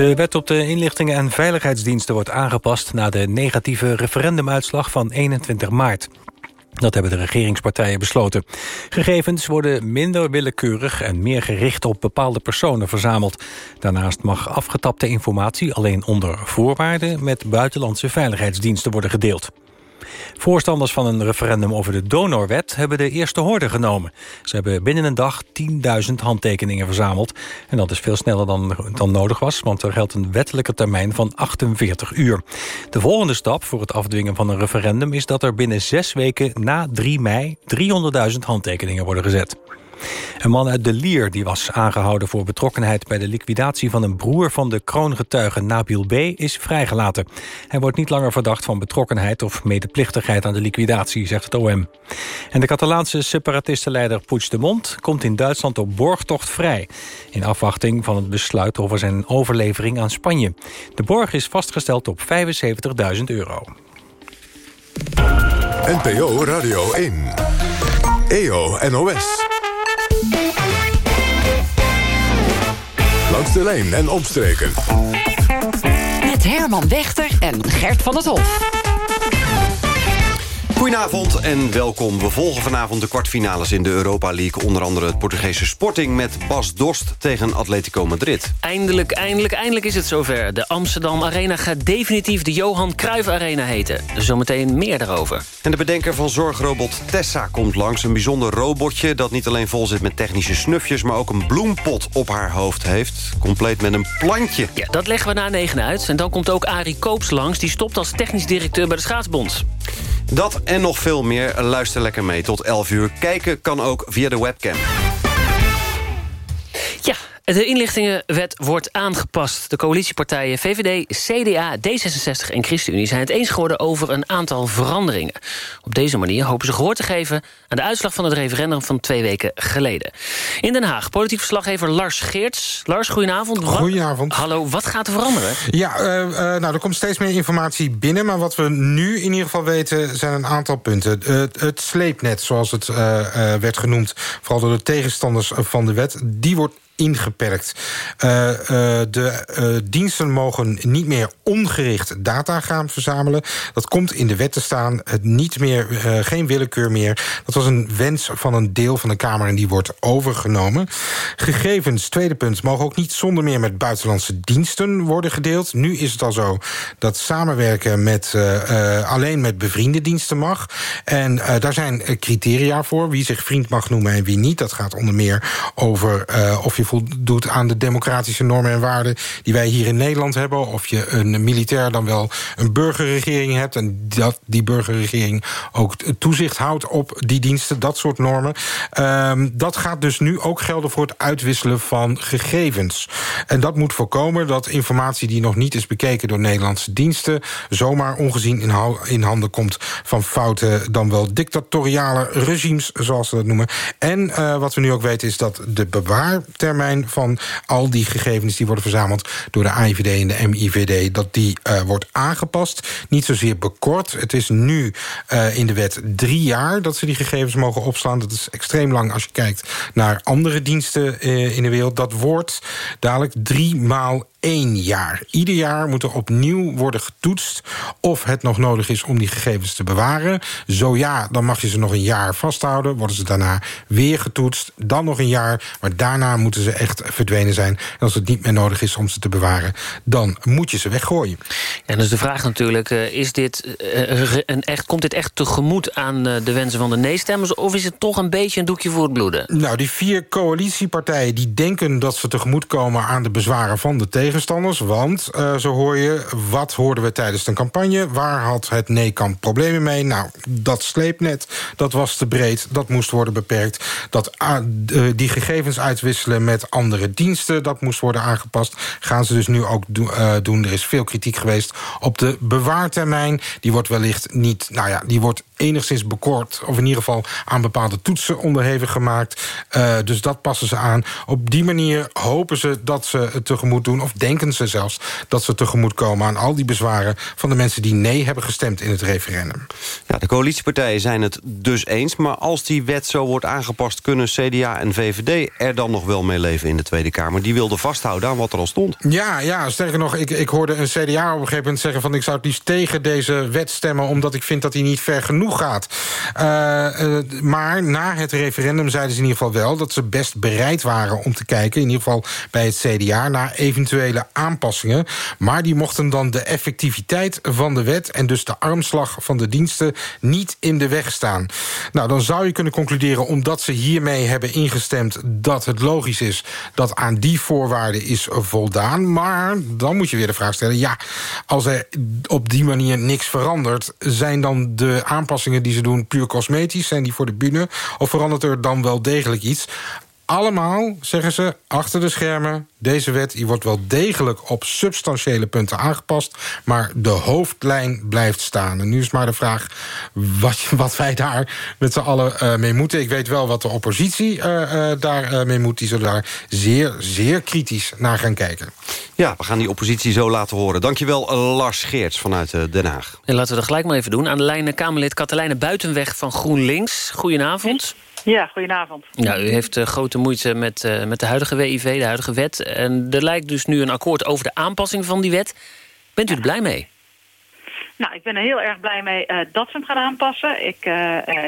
De wet op de inlichtingen en veiligheidsdiensten wordt aangepast... na de negatieve referendumuitslag van 21 maart. Dat hebben de regeringspartijen besloten. Gegevens worden minder willekeurig en meer gericht op bepaalde personen verzameld. Daarnaast mag afgetapte informatie alleen onder voorwaarden... met buitenlandse veiligheidsdiensten worden gedeeld. Voorstanders van een referendum over de donorwet hebben de eerste hoorde genomen. Ze hebben binnen een dag 10.000 handtekeningen verzameld. En dat is veel sneller dan, dan nodig was, want er geldt een wettelijke termijn van 48 uur. De volgende stap voor het afdwingen van een referendum is dat er binnen zes weken na 3 mei 300.000 handtekeningen worden gezet. Een man uit De Lier die was aangehouden voor betrokkenheid... bij de liquidatie van een broer van de kroongetuige Nabil B. is vrijgelaten. Hij wordt niet langer verdacht van betrokkenheid... of medeplichtigheid aan de liquidatie, zegt het OM. En de Catalaanse separatistenleider Puigdemont... komt in Duitsland op borgtocht vrij... in afwachting van het besluit over zijn overlevering aan Spanje. De borg is vastgesteld op 75.000 euro. NPO Radio 1. EO NOS. Langs de lijn en omstreken. Met Herman Wechter en Gert van het Hof. Goedenavond en welkom. We volgen vanavond de kwartfinales in de Europa League. Onder andere het Portugese Sporting met Bas Dost tegen Atletico Madrid. Eindelijk, eindelijk, eindelijk is het zover. De Amsterdam Arena gaat definitief de Johan Cruijff Arena heten. Zometeen meer daarover. En de bedenker van zorgrobot Tessa komt langs. Een bijzonder robotje dat niet alleen vol zit met technische snufjes... maar ook een bloempot op haar hoofd heeft. Compleet met een plantje. Ja, dat leggen we na negen uit. En dan komt ook Arie Koops langs. Die stopt als technisch directeur bij de Schaatsbond. Dat en nog veel meer. Luister lekker mee tot 11 uur. Kijken kan ook via de webcam. Ja, de inlichtingenwet wordt aangepast. De coalitiepartijen VVD, CDA, D66 en ChristenUnie... zijn het eens geworden over een aantal veranderingen. Op deze manier hopen ze gehoor te geven... aan de uitslag van het referendum van twee weken geleden. In Den Haag, politiek verslaggever Lars Geerts. Lars, goedenavond. Goedenavond. Hallo, wat gaat er veranderen? Ja, uh, uh, nou, er komt steeds meer informatie binnen... maar wat we nu in ieder geval weten zijn een aantal punten. Het, het sleepnet, zoals het werd genoemd... vooral door de tegenstanders van de wet, die wordt ingeperkt. Uh, uh, de uh, diensten mogen niet meer ongericht data gaan verzamelen. Dat komt in de wet te staan. Het niet meer, geen willekeur meer. Dat was een wens van een deel van de Kamer en die wordt overgenomen. Gegevens, tweede punt, mogen ook niet zonder meer met buitenlandse diensten worden gedeeld. Nu is het al zo dat samenwerken met, alleen met bevriende diensten mag. En daar zijn criteria voor. Wie zich vriend mag noemen en wie niet. Dat gaat onder meer over of je voldoet aan de democratische normen en waarden... die wij hier in Nederland hebben. Of je een militair dan wel een burgerregering hebt... en dat die burgerregering ook toezicht houdt op die diensten. Dat soort normen. Um, dat gaat dus nu ook gelden voor het uitwisselen van gegevens. En dat moet voorkomen dat informatie die nog niet is bekeken... door Nederlandse diensten zomaar ongezien in, in handen komt... van foute, dan wel dictatoriale regimes, zoals ze dat noemen. En uh, wat we nu ook weten is dat de bewaartermijn van al die gegevens die worden verzameld... door de AIVD en de MIVD, dat die uh, wordt aangepast. Niet zozeer bekort. Het is nu uh, in de wet drie jaar dat ze die gegevens mogen opslaan. Dat is extreem lang als je kijkt naar andere diensten uh, in de wereld. Dat wordt dadelijk drie maal één jaar. Ieder jaar moet er opnieuw worden getoetst of het nog nodig is om die gegevens te bewaren. Zo ja, dan mag je ze nog een jaar vasthouden. Worden ze daarna weer getoetst, dan nog een jaar. Maar daarna moeten ze echt verdwenen zijn. En als het niet meer nodig is om ze te bewaren... dan moet je ze weggooien. En dus de vraag natuurlijk, uh, is dit, uh, een echt, komt dit echt tegemoet aan uh, de wensen van de nee-stemmers... of is het toch een beetje een doekje voor het bloeden? Nou, die vier coalitiepartijen die denken dat ze tegemoet komen... aan de bezwaren van de tegenstanders. Want, zo hoor je, wat hoorden we tijdens de campagne? Waar had het nee-kamp problemen mee? Nou, dat sleepnet, dat was te breed, dat moest worden beperkt. Dat, die gegevens uitwisselen met andere diensten, dat moest worden aangepast. Gaan ze dus nu ook do doen. Er is veel kritiek geweest op de bewaartermijn. Die wordt wellicht niet, nou ja, die wordt enigszins bekort... of in ieder geval aan bepaalde toetsen onderhevig gemaakt. Uh, dus dat passen ze aan. Op die manier hopen ze dat ze het tegemoet doen... of denken ze zelfs dat ze tegemoet komen aan al die bezwaren... van de mensen die nee hebben gestemd in het referendum. Ja, de coalitiepartijen zijn het dus eens... maar als die wet zo wordt aangepast... kunnen CDA en VVD er dan nog wel mee leven in de Tweede Kamer. Die wilden vasthouden aan wat er al stond. Ja, ja sterker nog, ik, ik hoorde een CDA op een gegeven moment zeggen... van ik zou het liefst tegen deze wet stemmen... omdat ik vind dat hij niet ver genoeg gaat. Uh, uh, maar na het referendum zeiden ze in ieder geval wel... dat ze best bereid waren om te kijken, in ieder geval bij het CDA... naar eventuele aanpassingen. Maar die mochten dan de effectiviteit van de wet... en dus de armslag van de diensten niet in de weg staan. Nou, dan zou je kunnen concluderen... omdat ze hiermee hebben ingestemd dat het logisch is... dat aan die voorwaarden is voldaan. Maar dan moet je weer de vraag stellen... ja, als er op die manier niks verandert... zijn dan de aanpassingen die ze doen puur cosmetisch? Zijn die voor de bühne? Of verandert er dan wel degelijk iets? Allemaal, zeggen ze, achter de schermen... deze wet die wordt wel degelijk op substantiële punten aangepast... maar de hoofdlijn blijft staan. En nu is maar de vraag wat, wat wij daar met z'n allen uh, mee moeten. Ik weet wel wat de oppositie uh, uh, daar mee moet. Die zullen daar zeer, zeer kritisch naar gaan kijken. Ja, we gaan die oppositie zo laten horen. Dankjewel, Lars Geerts vanuit Den Haag. En laten we dat gelijk maar even doen. Aan de lijn Kamerlid Katelijne Buitenweg van GroenLinks. Goedenavond. Ja, goedenavond. Ja, u heeft uh, grote moeite met, uh, met de huidige WIV, de huidige wet. En er lijkt dus nu een akkoord over de aanpassing van die wet. Bent u er blij mee? Nou, ik ben er heel erg blij mee uh, dat ze hem gaan aanpassen. Ik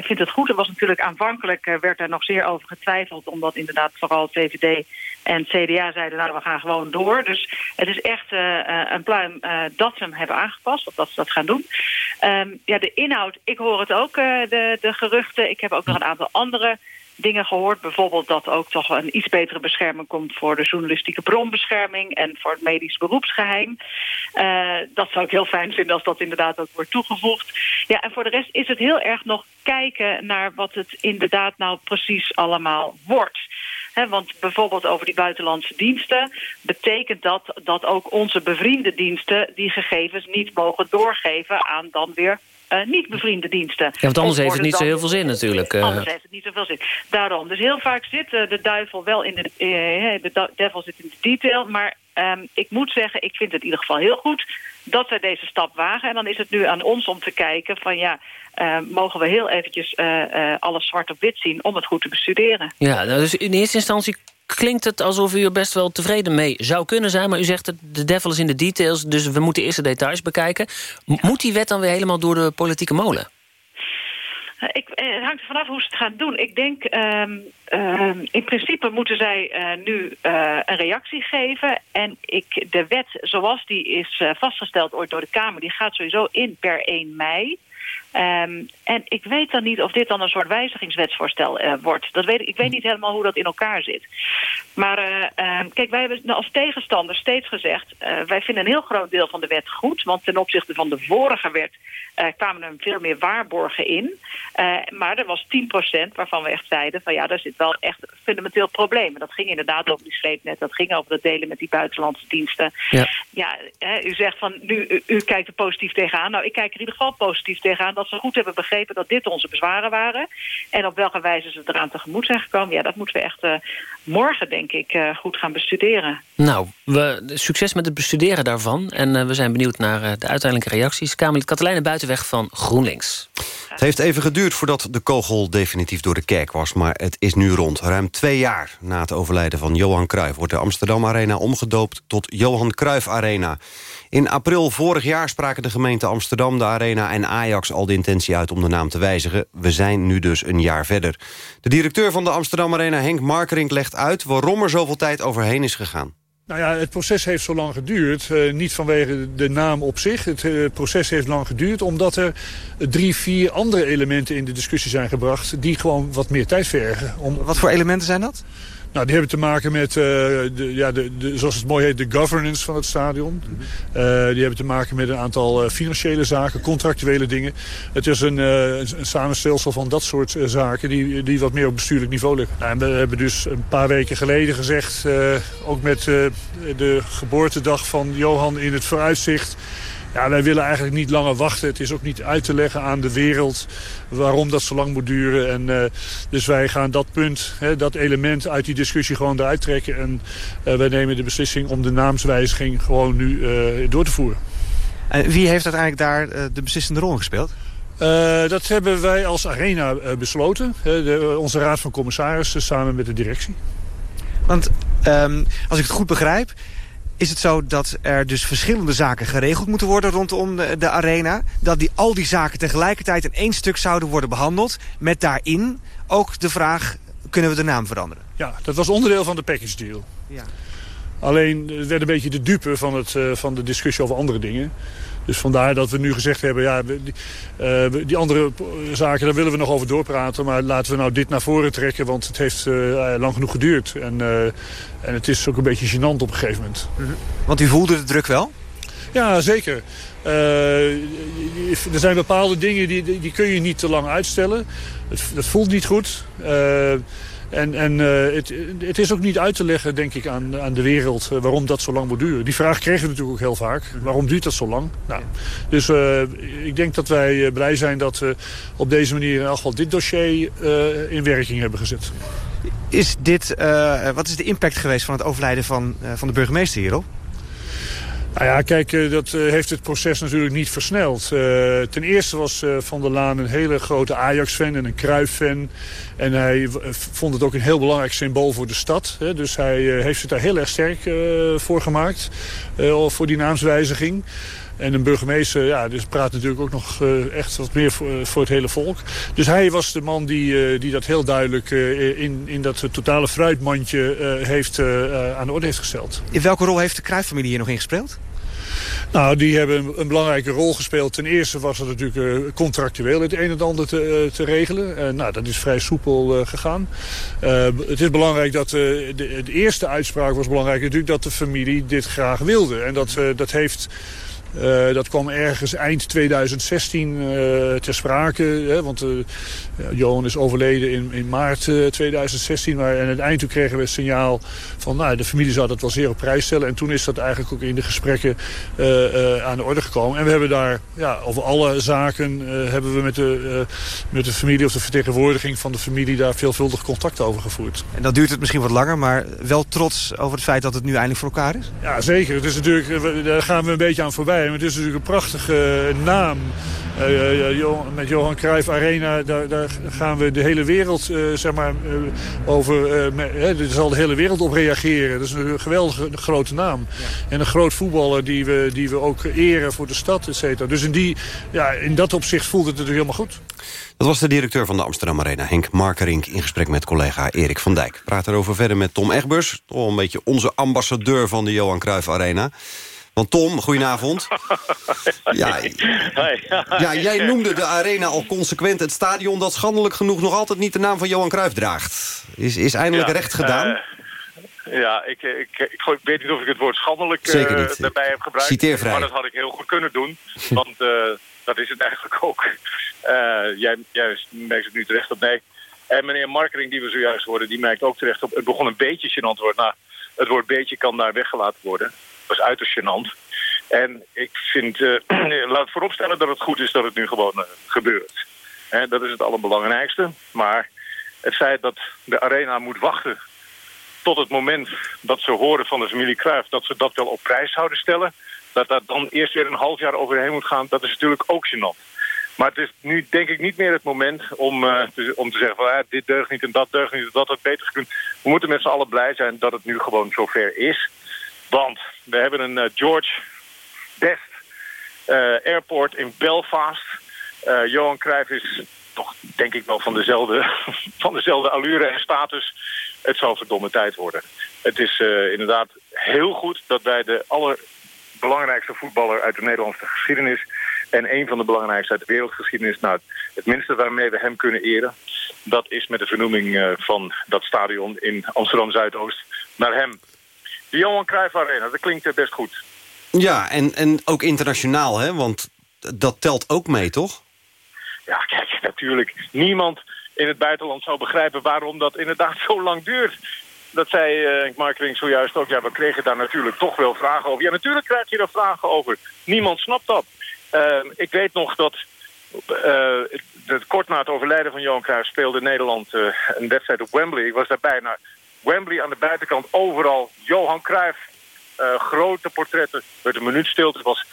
vind het goed. Er was natuurlijk aanvankelijk werd er nog zeer over getwijfeld... omdat inderdaad vooral het VVD en CDA zeiden, nou, we gaan gewoon door. Dus het is echt een pluim dat ze hem hebben aangepast, of dat ze dat gaan doen. Um, ja, de inhoud, ik hoor het ook, uh, de, de geruchten. Ik heb ook nog een aantal andere dingen gehoord. Bijvoorbeeld dat ook toch een iets betere bescherming komt... voor de journalistieke bronbescherming en voor het medisch beroepsgeheim. Uh, dat zou ik heel fijn vinden als dat inderdaad ook wordt toegevoegd. Ja, en voor de rest is het heel erg nog kijken naar wat het inderdaad nou precies allemaal wordt. Want bijvoorbeeld over die buitenlandse diensten... betekent dat dat ook onze bevriende diensten... die gegevens niet mogen doorgeven aan dan weer uh, niet bevriende diensten. Ja, want anders heeft het niet zo heel veel zin natuurlijk. Uh. Anders heeft het niet zoveel zin. Daarom. Dus heel vaak zit uh, de duivel wel in de... de devil zit in de detail, maar um, ik moet zeggen, ik vind het in ieder geval heel goed dat wij deze stap wagen. En dan is het nu aan ons om te kijken van ja, uh, mogen we heel eventjes uh, uh, alles zwart op wit zien om het goed te bestuderen. Ja, nou, dus in eerste instantie klinkt het alsof u er best wel tevreden mee zou kunnen zijn. Maar u zegt dat de devil is in de details, dus we moeten eerst de details bekijken. Moet die wet dan weer helemaal door de politieke molen? Ik, het hangt er vanaf hoe ze het gaan doen. Ik denk, um, um, in principe moeten zij uh, nu een reactie geven. En ik, de wet zoals die is vastgesteld ooit door de Kamer... die gaat sowieso in per 1 mei. Um, en ik weet dan niet of dit dan een soort wijzigingswetsvoorstel uh, wordt. Dat weet ik, ik weet niet helemaal hoe dat in elkaar zit. Maar uh, uh, kijk, wij hebben als tegenstander steeds gezegd... wij vinden een heel groot deel van de wet goed. Want ten opzichte van de vorige wet kwamen er veel meer waarborgen in. maar er was 10% waarvan we echt zeiden... van ja, daar zit wel echt een fundamenteel probleem. En dat ging inderdaad over die sleepnet. Dat ging over het delen met die buitenlandse diensten. Ja, ja u zegt van, nu, u, u kijkt er positief tegenaan. Nou, ik kijk er in ieder geval positief tegenaan... dat ze goed hebben begrepen dat dit onze bezwaren waren. En op welke wijze ze eraan tegemoet zijn gekomen... ja, dat moeten we echt uh, morgen, denk ik, uh, goed gaan bestuderen. Nou, we, succes met het bestuderen daarvan. En uh, we zijn benieuwd naar de uiteindelijke reacties. Kamerlid Katelijne Buitenweg van GroenLinks. Het heeft even geduurd voordat de kogel definitief door de kerk was... maar het is nu rond. Ruim twee jaar na het overlijden van Johan Cruijff... wordt de Amsterdam Arena omgedoopt tot Johan Cruijff Arena. In april vorig jaar spraken de gemeente Amsterdam, de Arena en Ajax... al de intentie uit om de naam te wijzigen. We zijn nu dus een jaar verder. De directeur van de Amsterdam Arena, Henk Markerink, legt uit... waarom er zoveel tijd overheen is gegaan. Nou ja, het proces heeft zo lang geduurd. Uh, niet vanwege de naam op zich. Het uh, proces heeft lang geduurd omdat er drie, vier andere elementen in de discussie zijn gebracht... die gewoon wat meer tijd vergen. Om... Wat voor elementen zijn dat? Nou, die hebben te maken met, uh, de, ja, de, de, zoals het mooi heet, de governance van het stadion. Mm -hmm. die hebben te maken met een aantal financiële zaken, contractuele dingen. Het is een samenstelsel van dat soort zaken die, die wat meer op bestuurlijk niveau liggen. Nou, en we hebben dus een paar weken geleden gezegd, ook met de geboortedag van Johan in het vooruitzicht... Ja, wij willen eigenlijk niet langer wachten. Het is ook niet uit te leggen aan de wereld waarom dat zo lang moet duren. En, uh, dus wij gaan dat punt, hè, dat element uit die discussie gewoon eruit trekken. En uh, wij nemen de beslissing om de naamswijziging gewoon nu uh, door te voeren. En wie heeft uiteindelijk daar de beslissende rol in gespeeld? Uh, dat hebben wij als Arena uh, besloten. De, onze raad van commissarissen samen met de directie. Want um, als ik het goed begrijp... is het zo dat er dus verschillende zaken geregeld moeten worden rondom de, de arena. Dat die, al die zaken tegelijkertijd in één stuk zouden worden behandeld. Met daarin ook de vraag, kunnen we de naam veranderen? Ja, dat was onderdeel van de package deal. Ja. Alleen het werd een beetje de dupe van, het, uh, van de discussie over andere dingen. Dus vandaar dat we nu gezegd hebben... ja, die, uh, die andere zaken, daar willen we nog over doorpraten... maar laten we nou dit naar voren trekken... want het heeft uh, lang genoeg geduurd. En, uh, en het is ook een beetje gênant op een gegeven moment. -hmm. Want u voelde de druk wel? Ja, zeker. er zijn bepaalde dingen die, die kun je niet te lang uitstellen. Het, het voelt niet goed. En, en uh, het, het, is ook niet uit te leggen, denk ik, aan, aan de wereld uh, waarom dat zo lang moet duren. Die vraag kregen we natuurlijk ook heel vaak. Waarom duurt dat zo lang? Nou, dus uh, ik denk dat wij blij zijn dat we op deze manier in elk geval dit dossier in werking hebben gezet. Is dit, wat is de impact geweest van het overlijden van, van de burgemeester hierop? Nou ja, kijk, dat heeft het proces natuurlijk niet versneld. Uh, ten eerste was Van der Laan een hele grote Ajax-fan en een Cruyff-fan. En hij vond het ook een heel belangrijk symbool voor de stad. Dus hij heeft het daar heel erg sterk voor gemaakt, voor die naamswijziging. En een burgemeester ja, dus praat natuurlijk ook nog uh, echt wat meer voor, voor, het hele volk. Dus hij was de man die, uh, die dat heel duidelijk in, in dat totale fruitmandje heeft, aan de orde heeft gesteld. In welke rol heeft de Cruijff-familie hier nog ingespeeld? Nou, die hebben een, belangrijke rol gespeeld. Ten eerste was het natuurlijk contractueel het een en ander te, te regelen. Nou, dat is vrij soepel gegaan. het is belangrijk dat de, de, eerste uitspraak was belangrijk natuurlijk dat de familie dit graag wilde. En dat, dat heeft... Uh, dat kwam ergens eind 2016 uh, ter sprake. Hè, want uh, Johan is overleden in, in maart 2016. Maar aan het eind toen kregen we het signaal van... Nou, de familie zou dat wel zeer op prijs stellen. En toen is dat eigenlijk ook in de gesprekken aan de orde gekomen. En we hebben daar ja, over alle zaken... hebben we met de, met de familie of de vertegenwoordiging van de familie... daar veelvuldig contact over gevoerd. En dat duurt het misschien wat langer, maar wel trots over het feit dat het nu eindelijk voor elkaar is? Ja, zeker. Het is natuurlijk, daar gaan we een beetje aan voorbij. Het is natuurlijk een prachtige naam. Uh, met Johan Cruijff Arena, daar, daar, gaan we de hele wereld uh, zeg maar, over... Er zal de hele wereld op reageren. Dat is een geweldige grote naam. Ja. En een groot voetballer die we, die we ook eren voor de stad, et cetera. Dus in, die, ja, in dat opzicht voelt het natuurlijk helemaal goed. Dat was de directeur van de Amsterdam Arena, Henk Markerink... in gesprek met collega Erik van Dijk. Praten erover verder met Tom Egbers. Toch een beetje onze ambassadeur van de Johan Cruijff Arena. Want Tom, goedenavond. Ja, ja, jij noemde de arena al consequent het stadion... dat schandelijk genoeg nog altijd niet de naam van Johan Cruijff draagt. Is, is eindelijk ja, recht gedaan? Uh, ja, ik, ik, ik, ik, weet niet of ik het woord schandelijk uh, daarbij heb gebruikt. Citeervrij. Maar dat had ik heel goed kunnen doen. Want uh, dat is het eigenlijk ook. jij, jij merkt het nu terecht op nee. En meneer Markering, die we zojuist hoorden... die merkt ook terecht op... het begon een beetje gênant te worden. Nou, het woord beetje kan daar weggelaten worden was uiterst gênant. En ik vind, uh, laat vooropstellen dat het goed is dat het nu gewoon uh, gebeurt. Dat is het allerbelangrijkste. Maar het feit dat de arena moet wachten tot het moment dat ze horen van de familie Cruijff... dat ze dat wel op prijs zouden stellen... dat dat dan eerst weer een half jaar overheen moet gaan, dat is natuurlijk ook gênant. Maar het is nu denk ik niet meer het moment om, te, om te zeggen van ah, dit deugt niet en dat deugt niet dat had beter gekund. We moeten met z'n allen blij zijn dat het nu gewoon zover is. Want we hebben een uh, George Best uh, Airport in Belfast. Johan Cruijff is toch denk ik wel van dezelfde, van dezelfde allure en status. Het zal verdomme tijd worden. Het is inderdaad heel goed dat wij de allerbelangrijkste voetballer uit de Nederlandse geschiedenis en een van de belangrijkste uit de wereldgeschiedenis. Nou, het minste waarmee we hem kunnen eren... dat is met de vernoeming van dat stadion in Amsterdam-Zuidoost naar hem. De Johan Cruijff Arena, dat klinkt best goed. Ja, en, en ook internationaal, hè? Want dat telt ook mee, toch? Ja, kijk, natuurlijk. Niemand in het buitenland zou begrijpen waarom dat inderdaad zo lang duurt. Dat zei uh, marketing zojuist ook. Ja, we kregen daar natuurlijk toch wel vragen over. Ja, natuurlijk krijg je daar vragen over. Niemand snapt dat. Uh, ik weet nog dat uh, kort na het overlijden van Johan Cruijff speelde Nederland uh, een wedstrijd op Wembley. Ik was daarbij naar Wembley aan de buitenkant overal Johan Cruijff. grote portretten, werd een minuut stilte. was,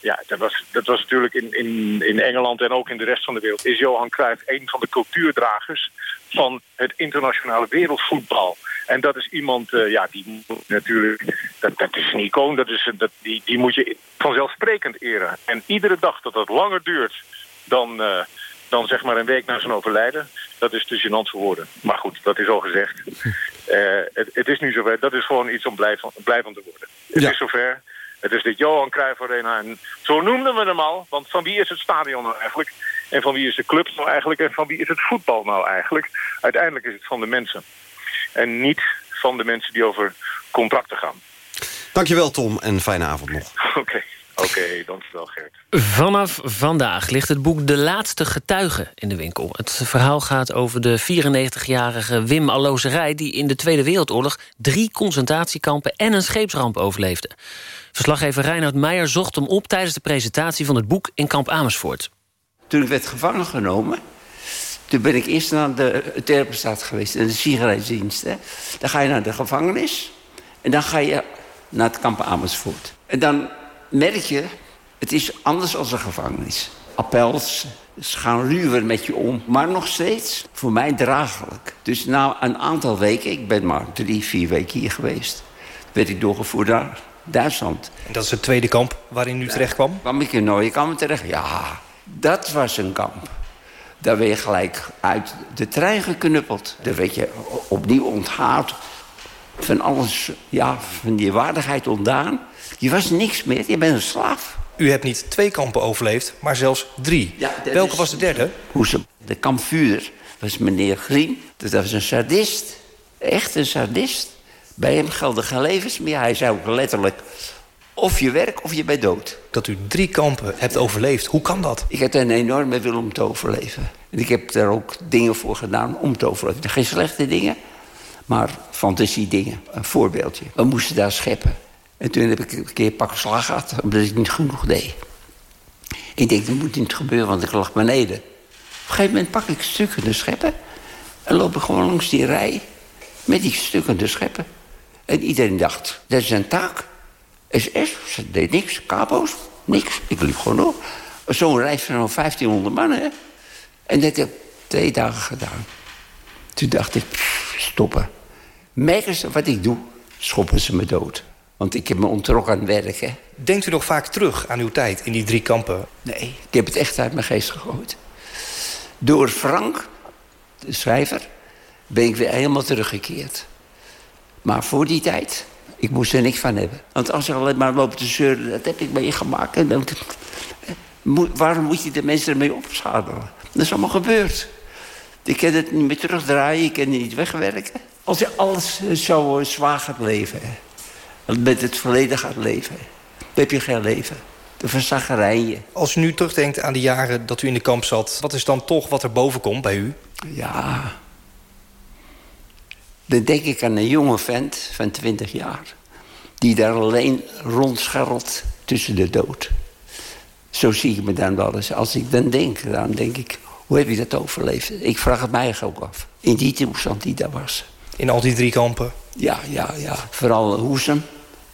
ja, dat was, dat was natuurlijk in, in, in Engeland en ook in de rest van de wereld... is Johan Cruijff een van de cultuurdragers van het internationale wereldvoetbal. En dat is iemand, uh, ja, die moet natuurlijk... Dat, dat is een icoon, dat is, dat, die, die moet je vanzelfsprekend eren. En iedere dag dat dat langer duurt dan, dan zeg maar een week na zijn overlijden... dat is te gênant voor woorden. Maar goed, dat is al gezegd. Uh, het, het, is nu zover, dat is gewoon iets om blij van, blij van te worden. Het ja. is zover. Het is de Johan Cruijff Arena. En zo noemden we hem al, want van wie is het stadion nou eigenlijk? En van wie is de club nou eigenlijk? En van wie is het voetbal nou eigenlijk? Uiteindelijk is het van de mensen. En niet van de mensen die over contracten gaan. Dankjewel Tom en fijne avond nog. Oké. Okay. Oké, okay, dankjewel Gert. Vanaf vandaag ligt het boek De Laatste Getuige in de winkel. Het verhaal gaat over de 94-jarige Wim Allozerij... die in de Tweede Wereldoorlog drie concentratiekampen... en een scheepsramp overleefde. Verslaggever Reinhard Meijer zocht hem op... tijdens de presentatie van het boek in kamp Amersfoort. Toen ik werd gevangen genomen... Toen ben ik eerst naar de Terpenstaat geweest, in de sigaretdienst. Hè. Dan ga je naar de gevangenis en dan ga je naar het kamp Amersfoort. En dan merk je, het is anders dan een gevangenis. Appels, gaan ruwer met je om, maar nog steeds voor mij draaglijk. Dus na een aantal weken, ik ben maar drie, vier weken hier geweest... werd ik doorgevoerd naar Duitsland. En dat is het tweede kamp waarin u terecht kwam? kwam ik in Nooienkamp terecht? Ja, dat was een kamp. Daar werd je gelijk uit de trein geknuppeld. Daar werd je opnieuw onthaald. Van alles, ja, van je waardigheid ontdaan. Je was niks meer, je bent een slaaf. U hebt niet twee kampen overleefd, maar zelfs drie. Ja, Welke is, was de derde? Hoesem. De kampvuurder was meneer Grien. Dat was een sadist. Echt een sadist. Bij hem gelden geen levensmeer. Hij zei ook letterlijk... of je werk of je bent dood. Dat u drie kampen hebt overleefd, hoe kan dat? Ik heb een enorme wil om te overleven. En ik heb daar ook dingen voor gedaan om te overleven. Geen slechte dingen, maar fantasiedingen. Een voorbeeldje. We moesten daar scheppen. En toen heb ik een keer pak slag gehad, omdat ik niet genoeg deed. Ik denk, dat moet niet gebeuren, want ik lag beneden. Op een gegeven moment pak ik stukkende scheppen... en loop ik gewoon langs die rij met die stukkende scheppen. En iedereen dacht, dat is een taak. SS, ze deed niks, capo's, niks. Ik liep gewoon door. Zo'n reis van 1500 mannen, hè. En dat heb ik twee dagen gedaan. Toen dacht ik, stoppen. Merken ze wat ik doe, schoppen ze me dood. Want ik heb me ontrokken aan werken. Denkt u nog vaak terug aan uw tijd in die drie kampen? Nee, ik heb het echt uit mijn geest gegooid. Door Frank, de schrijver, ben ik weer helemaal teruggekeerd. Maar voor die tijd, ik moest er niks van hebben. Want als je alleen maar loopt te zeuren, dat heb ik meegemaakt. En dan, waarom moet je de mensen ermee opschadelen? Dat is allemaal gebeurd. Ik kan het niet meer terugdraaien, ik kan het niet wegwerken. Als je alles zo zwaar gaat leven... Want met het verleden gaat leven. Dan heb je geen leven. De verzaggerij Als u nu terugdenkt aan de jaren dat u in de kamp zat... wat is dan toch wat er boven komt bij u? Ja... Dan denk ik aan een jonge vent van 20 jaar... die daar alleen rondscharrelt tussen de dood. Zo zie ik me dan wel eens. Als ik dan denk, dan denk ik... hoe heb je dat overleefd? Ik vraag het mij ook af. In die toestand die daar was. In al die drie kampen? Ja, ja, ja. Vooral Hoesem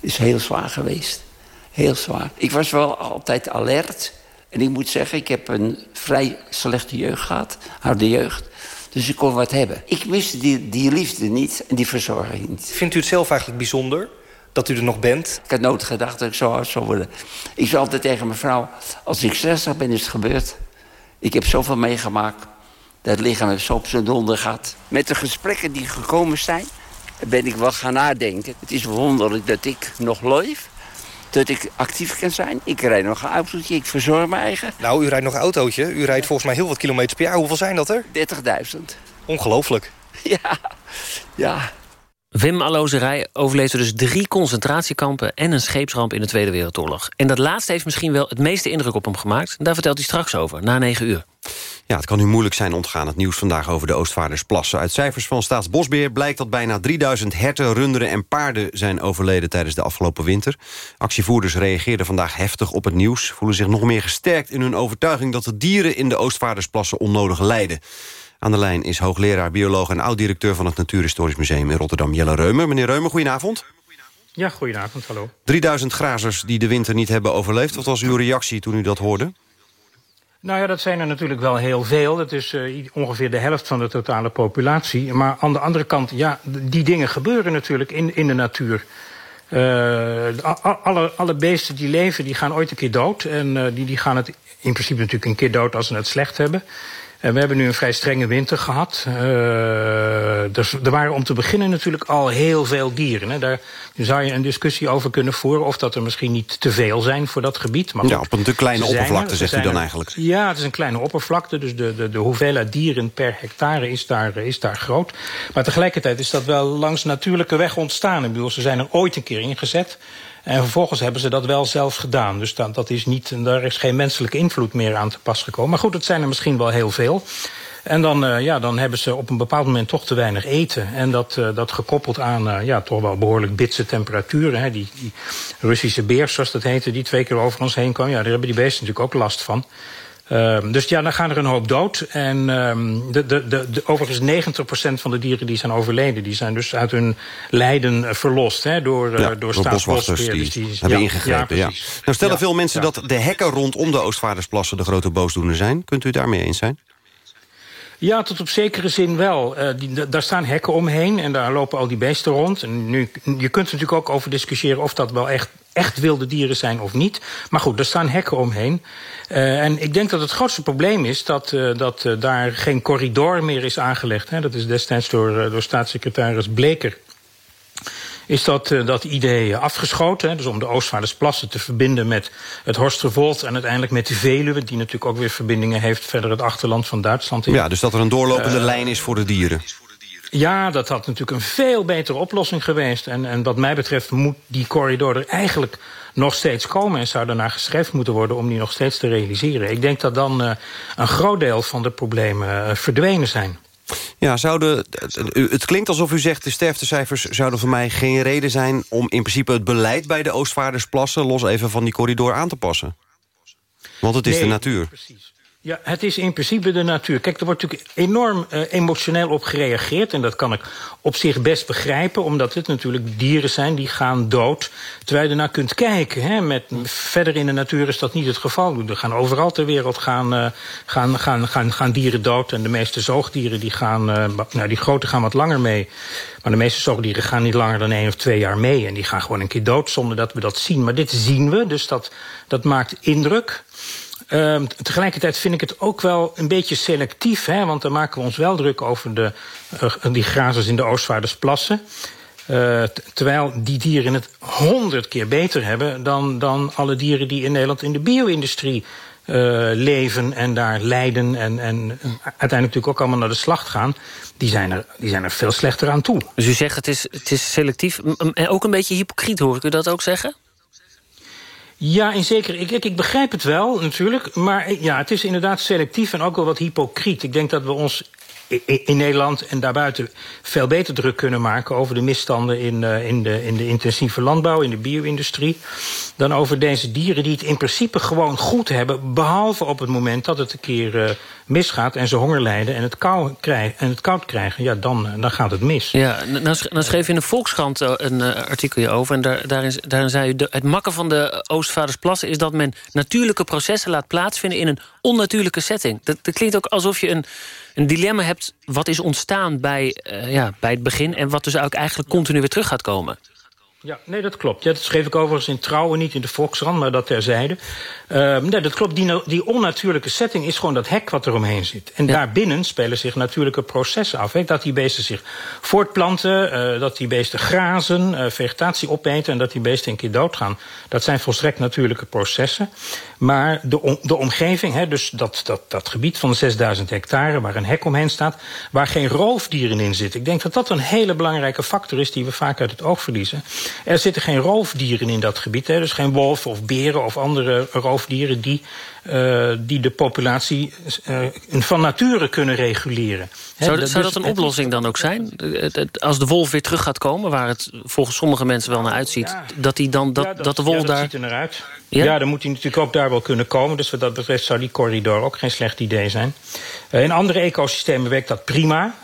is heel zwaar geweest. Heel zwaar. Ik was wel altijd alert. En ik moet zeggen, ik heb een vrij slechte jeugd gehad. Harde jeugd. Dus ik kon wat hebben. Ik miste die, die liefde niet en die verzorging niet. Vindt u het zelf eigenlijk bijzonder dat u er nog bent? Ik had nooit gedacht dat ik zo oud zou worden. Ik zei altijd tegen mijn vrouw... als ik 60 ben, is het gebeurd. Ik heb zoveel meegemaakt. Dat lichaam heeft zo op zijn donder gehad. Met de gesprekken die gekomen zijn... ben ik wel gaan nadenken. Het is wonderlijk dat ik nog leef. Dat ik actief kan zijn. Ik rijd nog een autootje, ik verzorg mijn eigen. Nou, u rijdt nog een autootje. U rijdt volgens mij heel wat kilometers per jaar. Hoeveel zijn dat er? 30.000. Ongelooflijk. Ja, ja. Wim Alozerij overleefde dus drie concentratiekampen... en een scheepsramp in de Tweede Wereldoorlog. En dat laatste heeft misschien wel het meeste indruk op hem gemaakt. Daar vertelt hij straks over, na negen uur. Ja, het kan u moeilijk zijn ontgaan, het nieuws vandaag over de Oostvaardersplassen. Uit cijfers van Staatsbosbeheer blijkt dat bijna 3000 herten, runderen en paarden zijn overleden tijdens de afgelopen winter. Actievoerders reageerden vandaag heftig op het nieuws, voelen zich nog meer gesterkt in hun overtuiging dat de dieren in de Oostvaardersplassen onnodig lijden. Aan de lijn is hoogleraar, bioloog en oud-directeur van het Natuurhistorisch Museum in Rotterdam, Jelle Reumer. Meneer Reumer, goedenavond. Ja, goedenavond, hallo. 3000 grazers die de winter niet hebben overleefd. Wat was uw reactie toen u dat hoorde? Nou ja, dat zijn er natuurlijk wel heel veel. Dat is uh, ongeveer de helft van de totale populatie. Maar aan de andere kant, ja, die dingen gebeuren natuurlijk in, in de natuur. Uh, alle, alle beesten die leven, die gaan ooit een keer dood. En uh, die, die gaan het in principe natuurlijk een keer dood als ze het slecht hebben. En we hebben nu een vrij strenge winter gehad. Uh, dus er waren om te beginnen natuurlijk al heel veel dieren. Hè. Daar zou je een discussie over kunnen voeren... of dat er misschien niet te veel zijn voor dat gebied. Maar ja, op een te kleine oppervlakte, er, zegt u dan er, eigenlijk. Ja, het is een kleine oppervlakte. Dus de, de, de hoeveelheid dieren per hectare is daar, is daar groot. Maar tegelijkertijd is dat wel langs natuurlijke weg ontstaan. Ik bedoel, ze zijn er ooit een keer ingezet... En vervolgens hebben ze dat wel zelf gedaan. Dus dat, dat is niet, daar is geen menselijke invloed meer aan te pas gekomen. Maar goed, het zijn er misschien wel heel veel. En dan, uh, ja, dan hebben ze op een bepaald moment toch te weinig eten. En dat, uh, dat gekoppeld aan uh, ja, toch wel behoorlijk bitse temperaturen. Hè. Die, die Russische beers, zoals dat heette, die twee keer over ons heen kwam. Ja, daar hebben die beesten natuurlijk ook last van. Uh, dus ja, dan gaan er een hoop dood. En uh, de, de, de, de, overigens 90% van de dieren die zijn overleden... die zijn dus uit hun lijden verlost hè, door, ja, door staatsbosbeheerders. Die, die hebben ja, ingegrepen, ja. Nou stellen veel mensen dat de hekken rondom de Oostvaardersplassen... de grote boosdoener zijn. Kunt u daarmee eens zijn? Ja, tot op zekere zin wel. Uh, die, daar staan hekken omheen en daar lopen al die beesten rond. En nu, je kunt er natuurlijk ook over discussiëren of dat wel echt, echt wilde dieren zijn of niet. Maar goed, er staan hekken omheen. Uh, en ik denk dat het grootste probleem is dat, uh, dat daar geen corridor meer is aangelegd. Hè. Dat is destijds door, door staatssecretaris Bleker is dat, dat idee afgeschoten. Hè, dus om de Oostvaardersplassen te verbinden met het Horstervold... en uiteindelijk met de Veluwe, die natuurlijk ook weer verbindingen heeft... verder het achterland van Duitsland in. Ja, dus dat er een doorlopende lijn is voor de dieren. Ja, dat had natuurlijk een veel betere oplossing geweest. En, en wat mij betreft moet die corridor er eigenlijk nog steeds komen... en zou daarna geschreven moeten worden om die nog steeds te realiseren. Ik denk dat dan uh, een groot deel van de problemen verdwenen zijn. Ja, zouden, het klinkt alsof u zegt... de sterftecijfers zouden voor mij geen reden zijn... om in principe het beleid bij de Oostvaardersplassen... los even van die corridor aan te passen. Want het is nee, de natuur. Precies. Ja, het is in principe de natuur. Kijk, er wordt natuurlijk enorm uh, emotioneel op gereageerd... en dat kan ik op zich best begrijpen... omdat het natuurlijk dieren zijn die gaan dood... terwijl je ernaar kunt kijken. Hè. Met, verder in de natuur is dat niet het geval. Er gaan overal ter wereld gaan, uh, gaan, gaan, gaan, gaan dieren dood... en de meeste zoogdieren, die, gaan, uh, nou, die grote gaan wat langer mee... Maar de meeste zoogdieren gaan niet langer dan één of twee jaar mee... en die gaan gewoon een keer dood zonder dat we dat zien. Maar dit zien we, dus dat, dat maakt indruk... Uh, tegelijkertijd vind ik het ook wel een beetje selectief. Hè, want dan maken we ons wel druk over de, uh, die grazers in de Oostvaardersplassen. Uh, terwijl die dieren het honderd keer beter hebben... Dan, dan alle dieren die in Nederland in de bio-industrie uh, leven... en daar lijden en, en uiteindelijk natuurlijk ook allemaal naar de slacht gaan... Die zijn, er, die zijn er veel slechter aan toe. Dus u zegt het is, het is selectief en ook een beetje hypocriet, hoor ik u dat ook zeggen? Ja, in zeker. Ik, ik, ik begrijp het wel, natuurlijk. Maar ja, het is inderdaad selectief en ook wel wat hypocriet. Ik denk dat we ons in Nederland en daarbuiten veel beter druk kunnen maken... over de misstanden in, uh, in, de, in de intensieve landbouw, in de bio-industrie... dan over deze dieren die het in principe gewoon goed hebben... behalve op het moment dat het een keer uh, misgaat en ze honger lijden en het, en het koud krijgen, ja, dan, dan gaat het mis. Ja, nou, nou schreef je in de Volkskrant een artikelje over... en daar, daarin, daarin zei u, het makken van de Oostvaardersplassen... is dat men natuurlijke processen laat plaatsvinden... in een onnatuurlijke setting. Dat, dat klinkt ook alsof je een, een dilemma hebt... wat is ontstaan bij, uh, ja, bij het begin... en wat dus ook eigenlijk continu weer terug gaat komen. Ja, nee, dat klopt. Ja, dat schreef ik overigens in Trouwen, niet in de Volksrand, maar dat terzijde. Uh, nee, dat klopt. Die, die, onnatuurlijke setting is gewoon dat hek wat er omheen zit. En ja. daarbinnen spelen zich natuurlijke processen af. Hè? Dat die beesten zich voortplanten, uh, dat die beesten grazen, uh, vegetatie opeten... en dat die beesten een keer doodgaan. Dat zijn volstrekt natuurlijke processen. Maar de, de omgeving, hè, dus dat, dat, dat gebied van 6000 hectare... waar een hek omheen staat, waar geen roofdieren in zitten... ik denk dat dat een hele belangrijke factor is... die we vaak uit het oog verliezen... Er zitten geen roofdieren in dat gebied. Hè? Dus geen wolven of beren of andere roofdieren die, uh, die de populatie uh, van nature kunnen reguleren. Zou, dat, zou dat een oplossing dan ook zijn? Als de wolf weer terug gaat komen, waar het volgens sommige mensen wel naar uitziet... Ja. dat, die dan, dat, ja, dat, dat, de wolf ja, daar... ziet er naar uit. Ja? dan moet hij natuurlijk ook daar wel kunnen komen. Dus wat dat betreft zou die corridor ook geen slecht idee zijn. Uh, in andere ecosystemen werkt dat prima.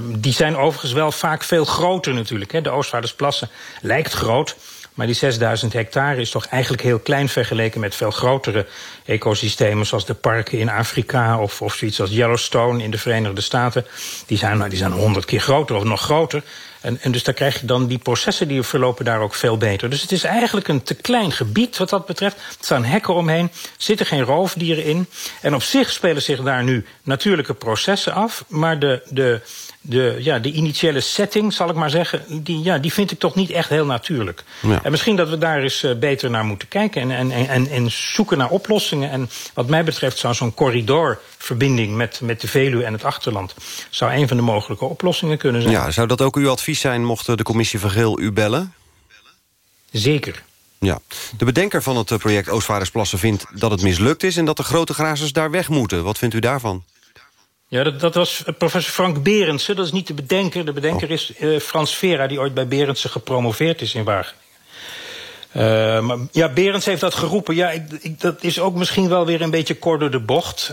Die zijn overigens wel vaak veel groter natuurlijk. Hè. De Oostvaardersplassen lijkt groot... Maar die 6000 hectare is toch eigenlijk heel klein vergeleken met veel grotere ecosystemen, zoals de parken in Afrika of, of zoiets als Yellowstone in de Verenigde Staten. Die zijn, nou, die zijn 100 keer groter of nog groter. En, en dus daar krijg je dan die processen die verlopen daar ook veel beter. Dus het is eigenlijk een te klein gebied wat dat betreft. Er staan hekken omheen, zitten geen roofdieren in. En op zich spelen zich daar nu natuurlijke processen af. Maar de, de, de, ja, de initiële setting, zal ik maar zeggen... die, ja, die vind ik toch niet echt heel natuurlijk. Ja. En misschien dat we daar eens uh, beter naar moeten kijken... En, en, en, en zoeken naar oplossingen. En wat mij betreft zou zo'n corridorverbinding... Met, met de Veluwe en het achterland... zou een van de mogelijke oplossingen kunnen zijn. Ja, zou dat ook uw advies zijn... mocht de commissie van Geel u bellen? Zeker. Ja. De bedenker van het project Oostvaardersplassen vindt dat het mislukt is... en dat de grote grazers daar weg moeten. Wat vindt u daarvan? Ja, dat, dat was professor Frank Berendsen. Dat is niet de bedenker. De bedenker is uh, Frans Vera, die ooit bij Berendsen gepromoveerd is in Wageningen. Uh, maar ja, Berends heeft dat geroepen. Ja, ik, ik, dat is ook misschien wel weer een beetje kort door de bocht.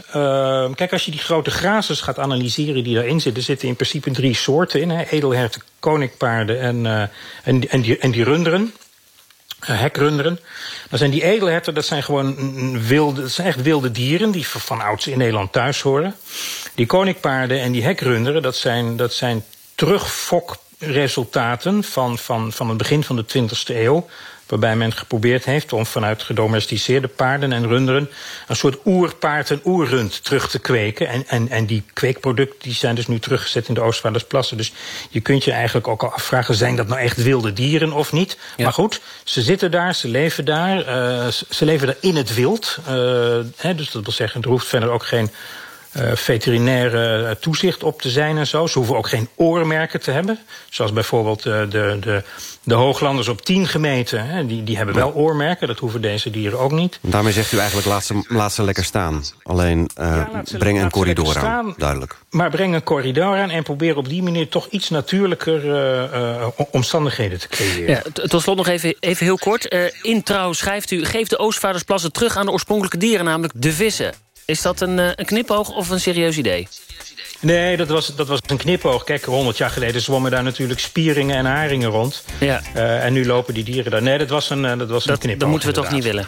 Kijk, als je die grote grazers gaat analyseren die daarin zitten... zitten in principe drie soorten in. Hè? Edelherten, koninkpaarden en, en, en, die, en die runderen. hekrunderen. Dan zijn die edelherten, dat zijn gewoon wilde, dat zijn echt wilde dieren... die van ouds in Nederland thuis horen. Die koninkpaarden en die hekrunderen, dat zijn, dat zijn terugfokresultaten... Van, van, van het begin van de 20e eeuw waarbij men geprobeerd heeft om vanuit gedomesticeerde paarden en runderen... een soort oerpaard en oerrund terug te kweken. En, en, en die kweekproducten die zijn dus nu teruggezet in de Oostvaardersplassen. Dus je kunt je eigenlijk ook al afvragen... zijn dat nou echt wilde dieren of niet? Ja. Maar goed, ze zitten daar, ze leven daar. Uh, ze leven daar in het wild. Uh, hè, dus dat wil zeggen, er hoeft verder ook geen... Uh, veterinaire toezicht op te zijn en zo. Ze hoeven ook geen oormerken te hebben. Zoals bijvoorbeeld uh, de, de, de hooglanders op 10 gemeten. Hè, die, die hebben wel oormerken, dat hoeven deze dieren ook niet. Daarmee zegt u eigenlijk laat ze, laat ze lekker staan. Alleen uh, ja, breng een corridor aan, duidelijk. Maar breng een corridor aan en probeer op die manier... toch iets natuurlijker omstandigheden te creëren. Ja, tot slot nog even, even heel kort. in trouw schrijft u... geef de Oostvaardersplassen terug aan de oorspronkelijke dieren... namelijk de vissen. Is dat een, een knipoog of een serieus idee? Nee, dat was, dat was een knipoog. Kijk, 100 jaar geleden zwommen daar natuurlijk spieringen en haringen rond. Ja. Uh, en nu lopen die dieren daar. Nee, dat was een, dat was dat, een knipoog. Dat moeten we inderdaad. toch niet willen?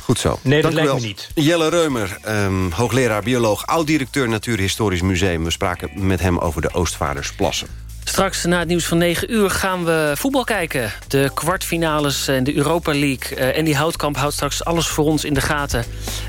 Goed zo. Nee, Dank dat lijkt me niet. Jelle Reumer, um, hoogleraar bioloog... oud-directeur Natuurhistorisch Museum. We spraken met hem over de Oostvaardersplassen. Straks na het nieuws van 9 uur gaan we voetbal kijken. De kwartfinales en de Europa League. Uh, en die Houtkamp houdt straks alles voor ons in de gaten.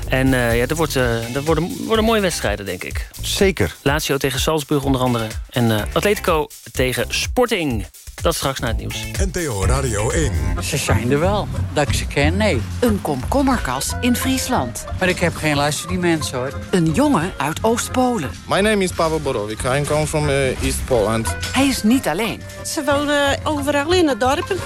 En uh, ja, er, wordt, uh, er worden, worden mooie wedstrijden, denk ik. Zeker. Lazio tegen Salzburg onder andere. En Atletico tegen Sporting. Dat straks na het nieuws. NTO Radio 1. Ze zijn er wel. Dat ik ze ken, nee. Een komkommerkas in Friesland. Maar ik heb geen luister die mensen, hoor. Een jongen uit Oost-Polen. My name is Pavel Borovic. I come from uh, East Poland. Hij is niet alleen. Ze wonen overal in het dorp.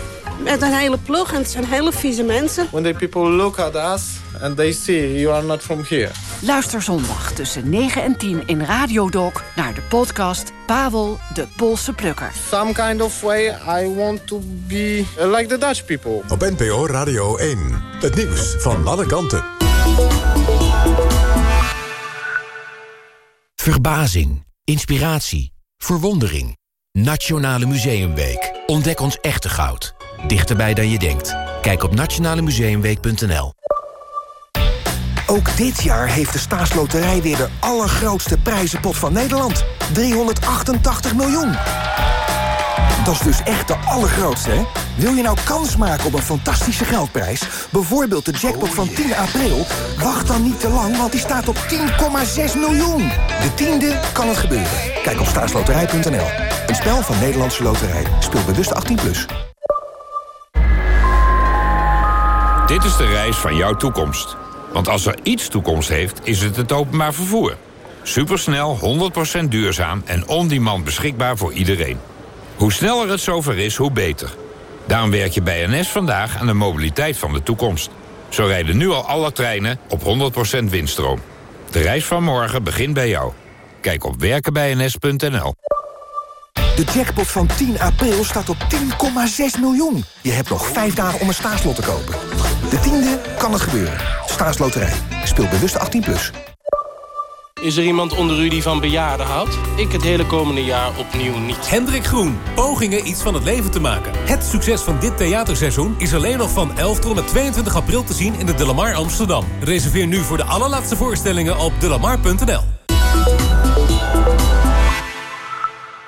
Met een hele ploeg en het zijn hele vieze mensen. When the people look at us and they see you are not from here. Luister zondag tussen 9 en 10 in Radiodoc naar de podcast Pavel de Poolse Plukker. Some kind of way I want to be like the Dutch people. Op NPO Radio 1. Het nieuws van alle kanten. Verbazing, inspiratie, verwondering. Nationale Museumweek. Ontdek ons echte goud. Dichterbij dan je denkt. Kijk op nationalemuseumweek.nl Ook dit jaar heeft de staatsloterij weer de allergrootste prijzenpot van Nederland. 388 miljoen. Dat is dus echt de allergrootste, hè? Wil je nou kans maken op een fantastische geldprijs? Bijvoorbeeld de jackpot van 10 april? Wacht dan niet te lang, want die staat op 10,6 miljoen. De tiende kan het gebeuren. Kijk op staatsloterij.nl. Een spel van Nederlandse Loterij. Speel bewust 18+. Plus. Dit is de reis van jouw toekomst. Want als er iets toekomst heeft, is het het openbaar vervoer. Supersnel, 100% duurzaam en on-demand beschikbaar voor iedereen. Hoe sneller het zover is, hoe beter. Daarom werk je bij NS vandaag aan de mobiliteit van de toekomst. Zo rijden nu al alle treinen op 100% windstroom. De reis van morgen begint bij jou. Kijk op werkenbijns.nl. De jackpot van 10 april staat op 10,6 miljoen. Je hebt nog vijf dagen om een staatslot te kopen. De tiende kan het gebeuren. Staatsloterij. Speel bewust 18+. Plus. Is er iemand onder u die van bejaarden houdt? Ik het hele komende jaar opnieuw niet. Hendrik Groen, pogingen iets van het leven te maken. Het succes van dit theaterseizoen is alleen nog van 11 tot en met 22 april te zien in de Delamar Amsterdam. Reserveer nu voor de allerlaatste voorstellingen op delamar.nl.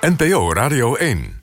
NPO Radio 1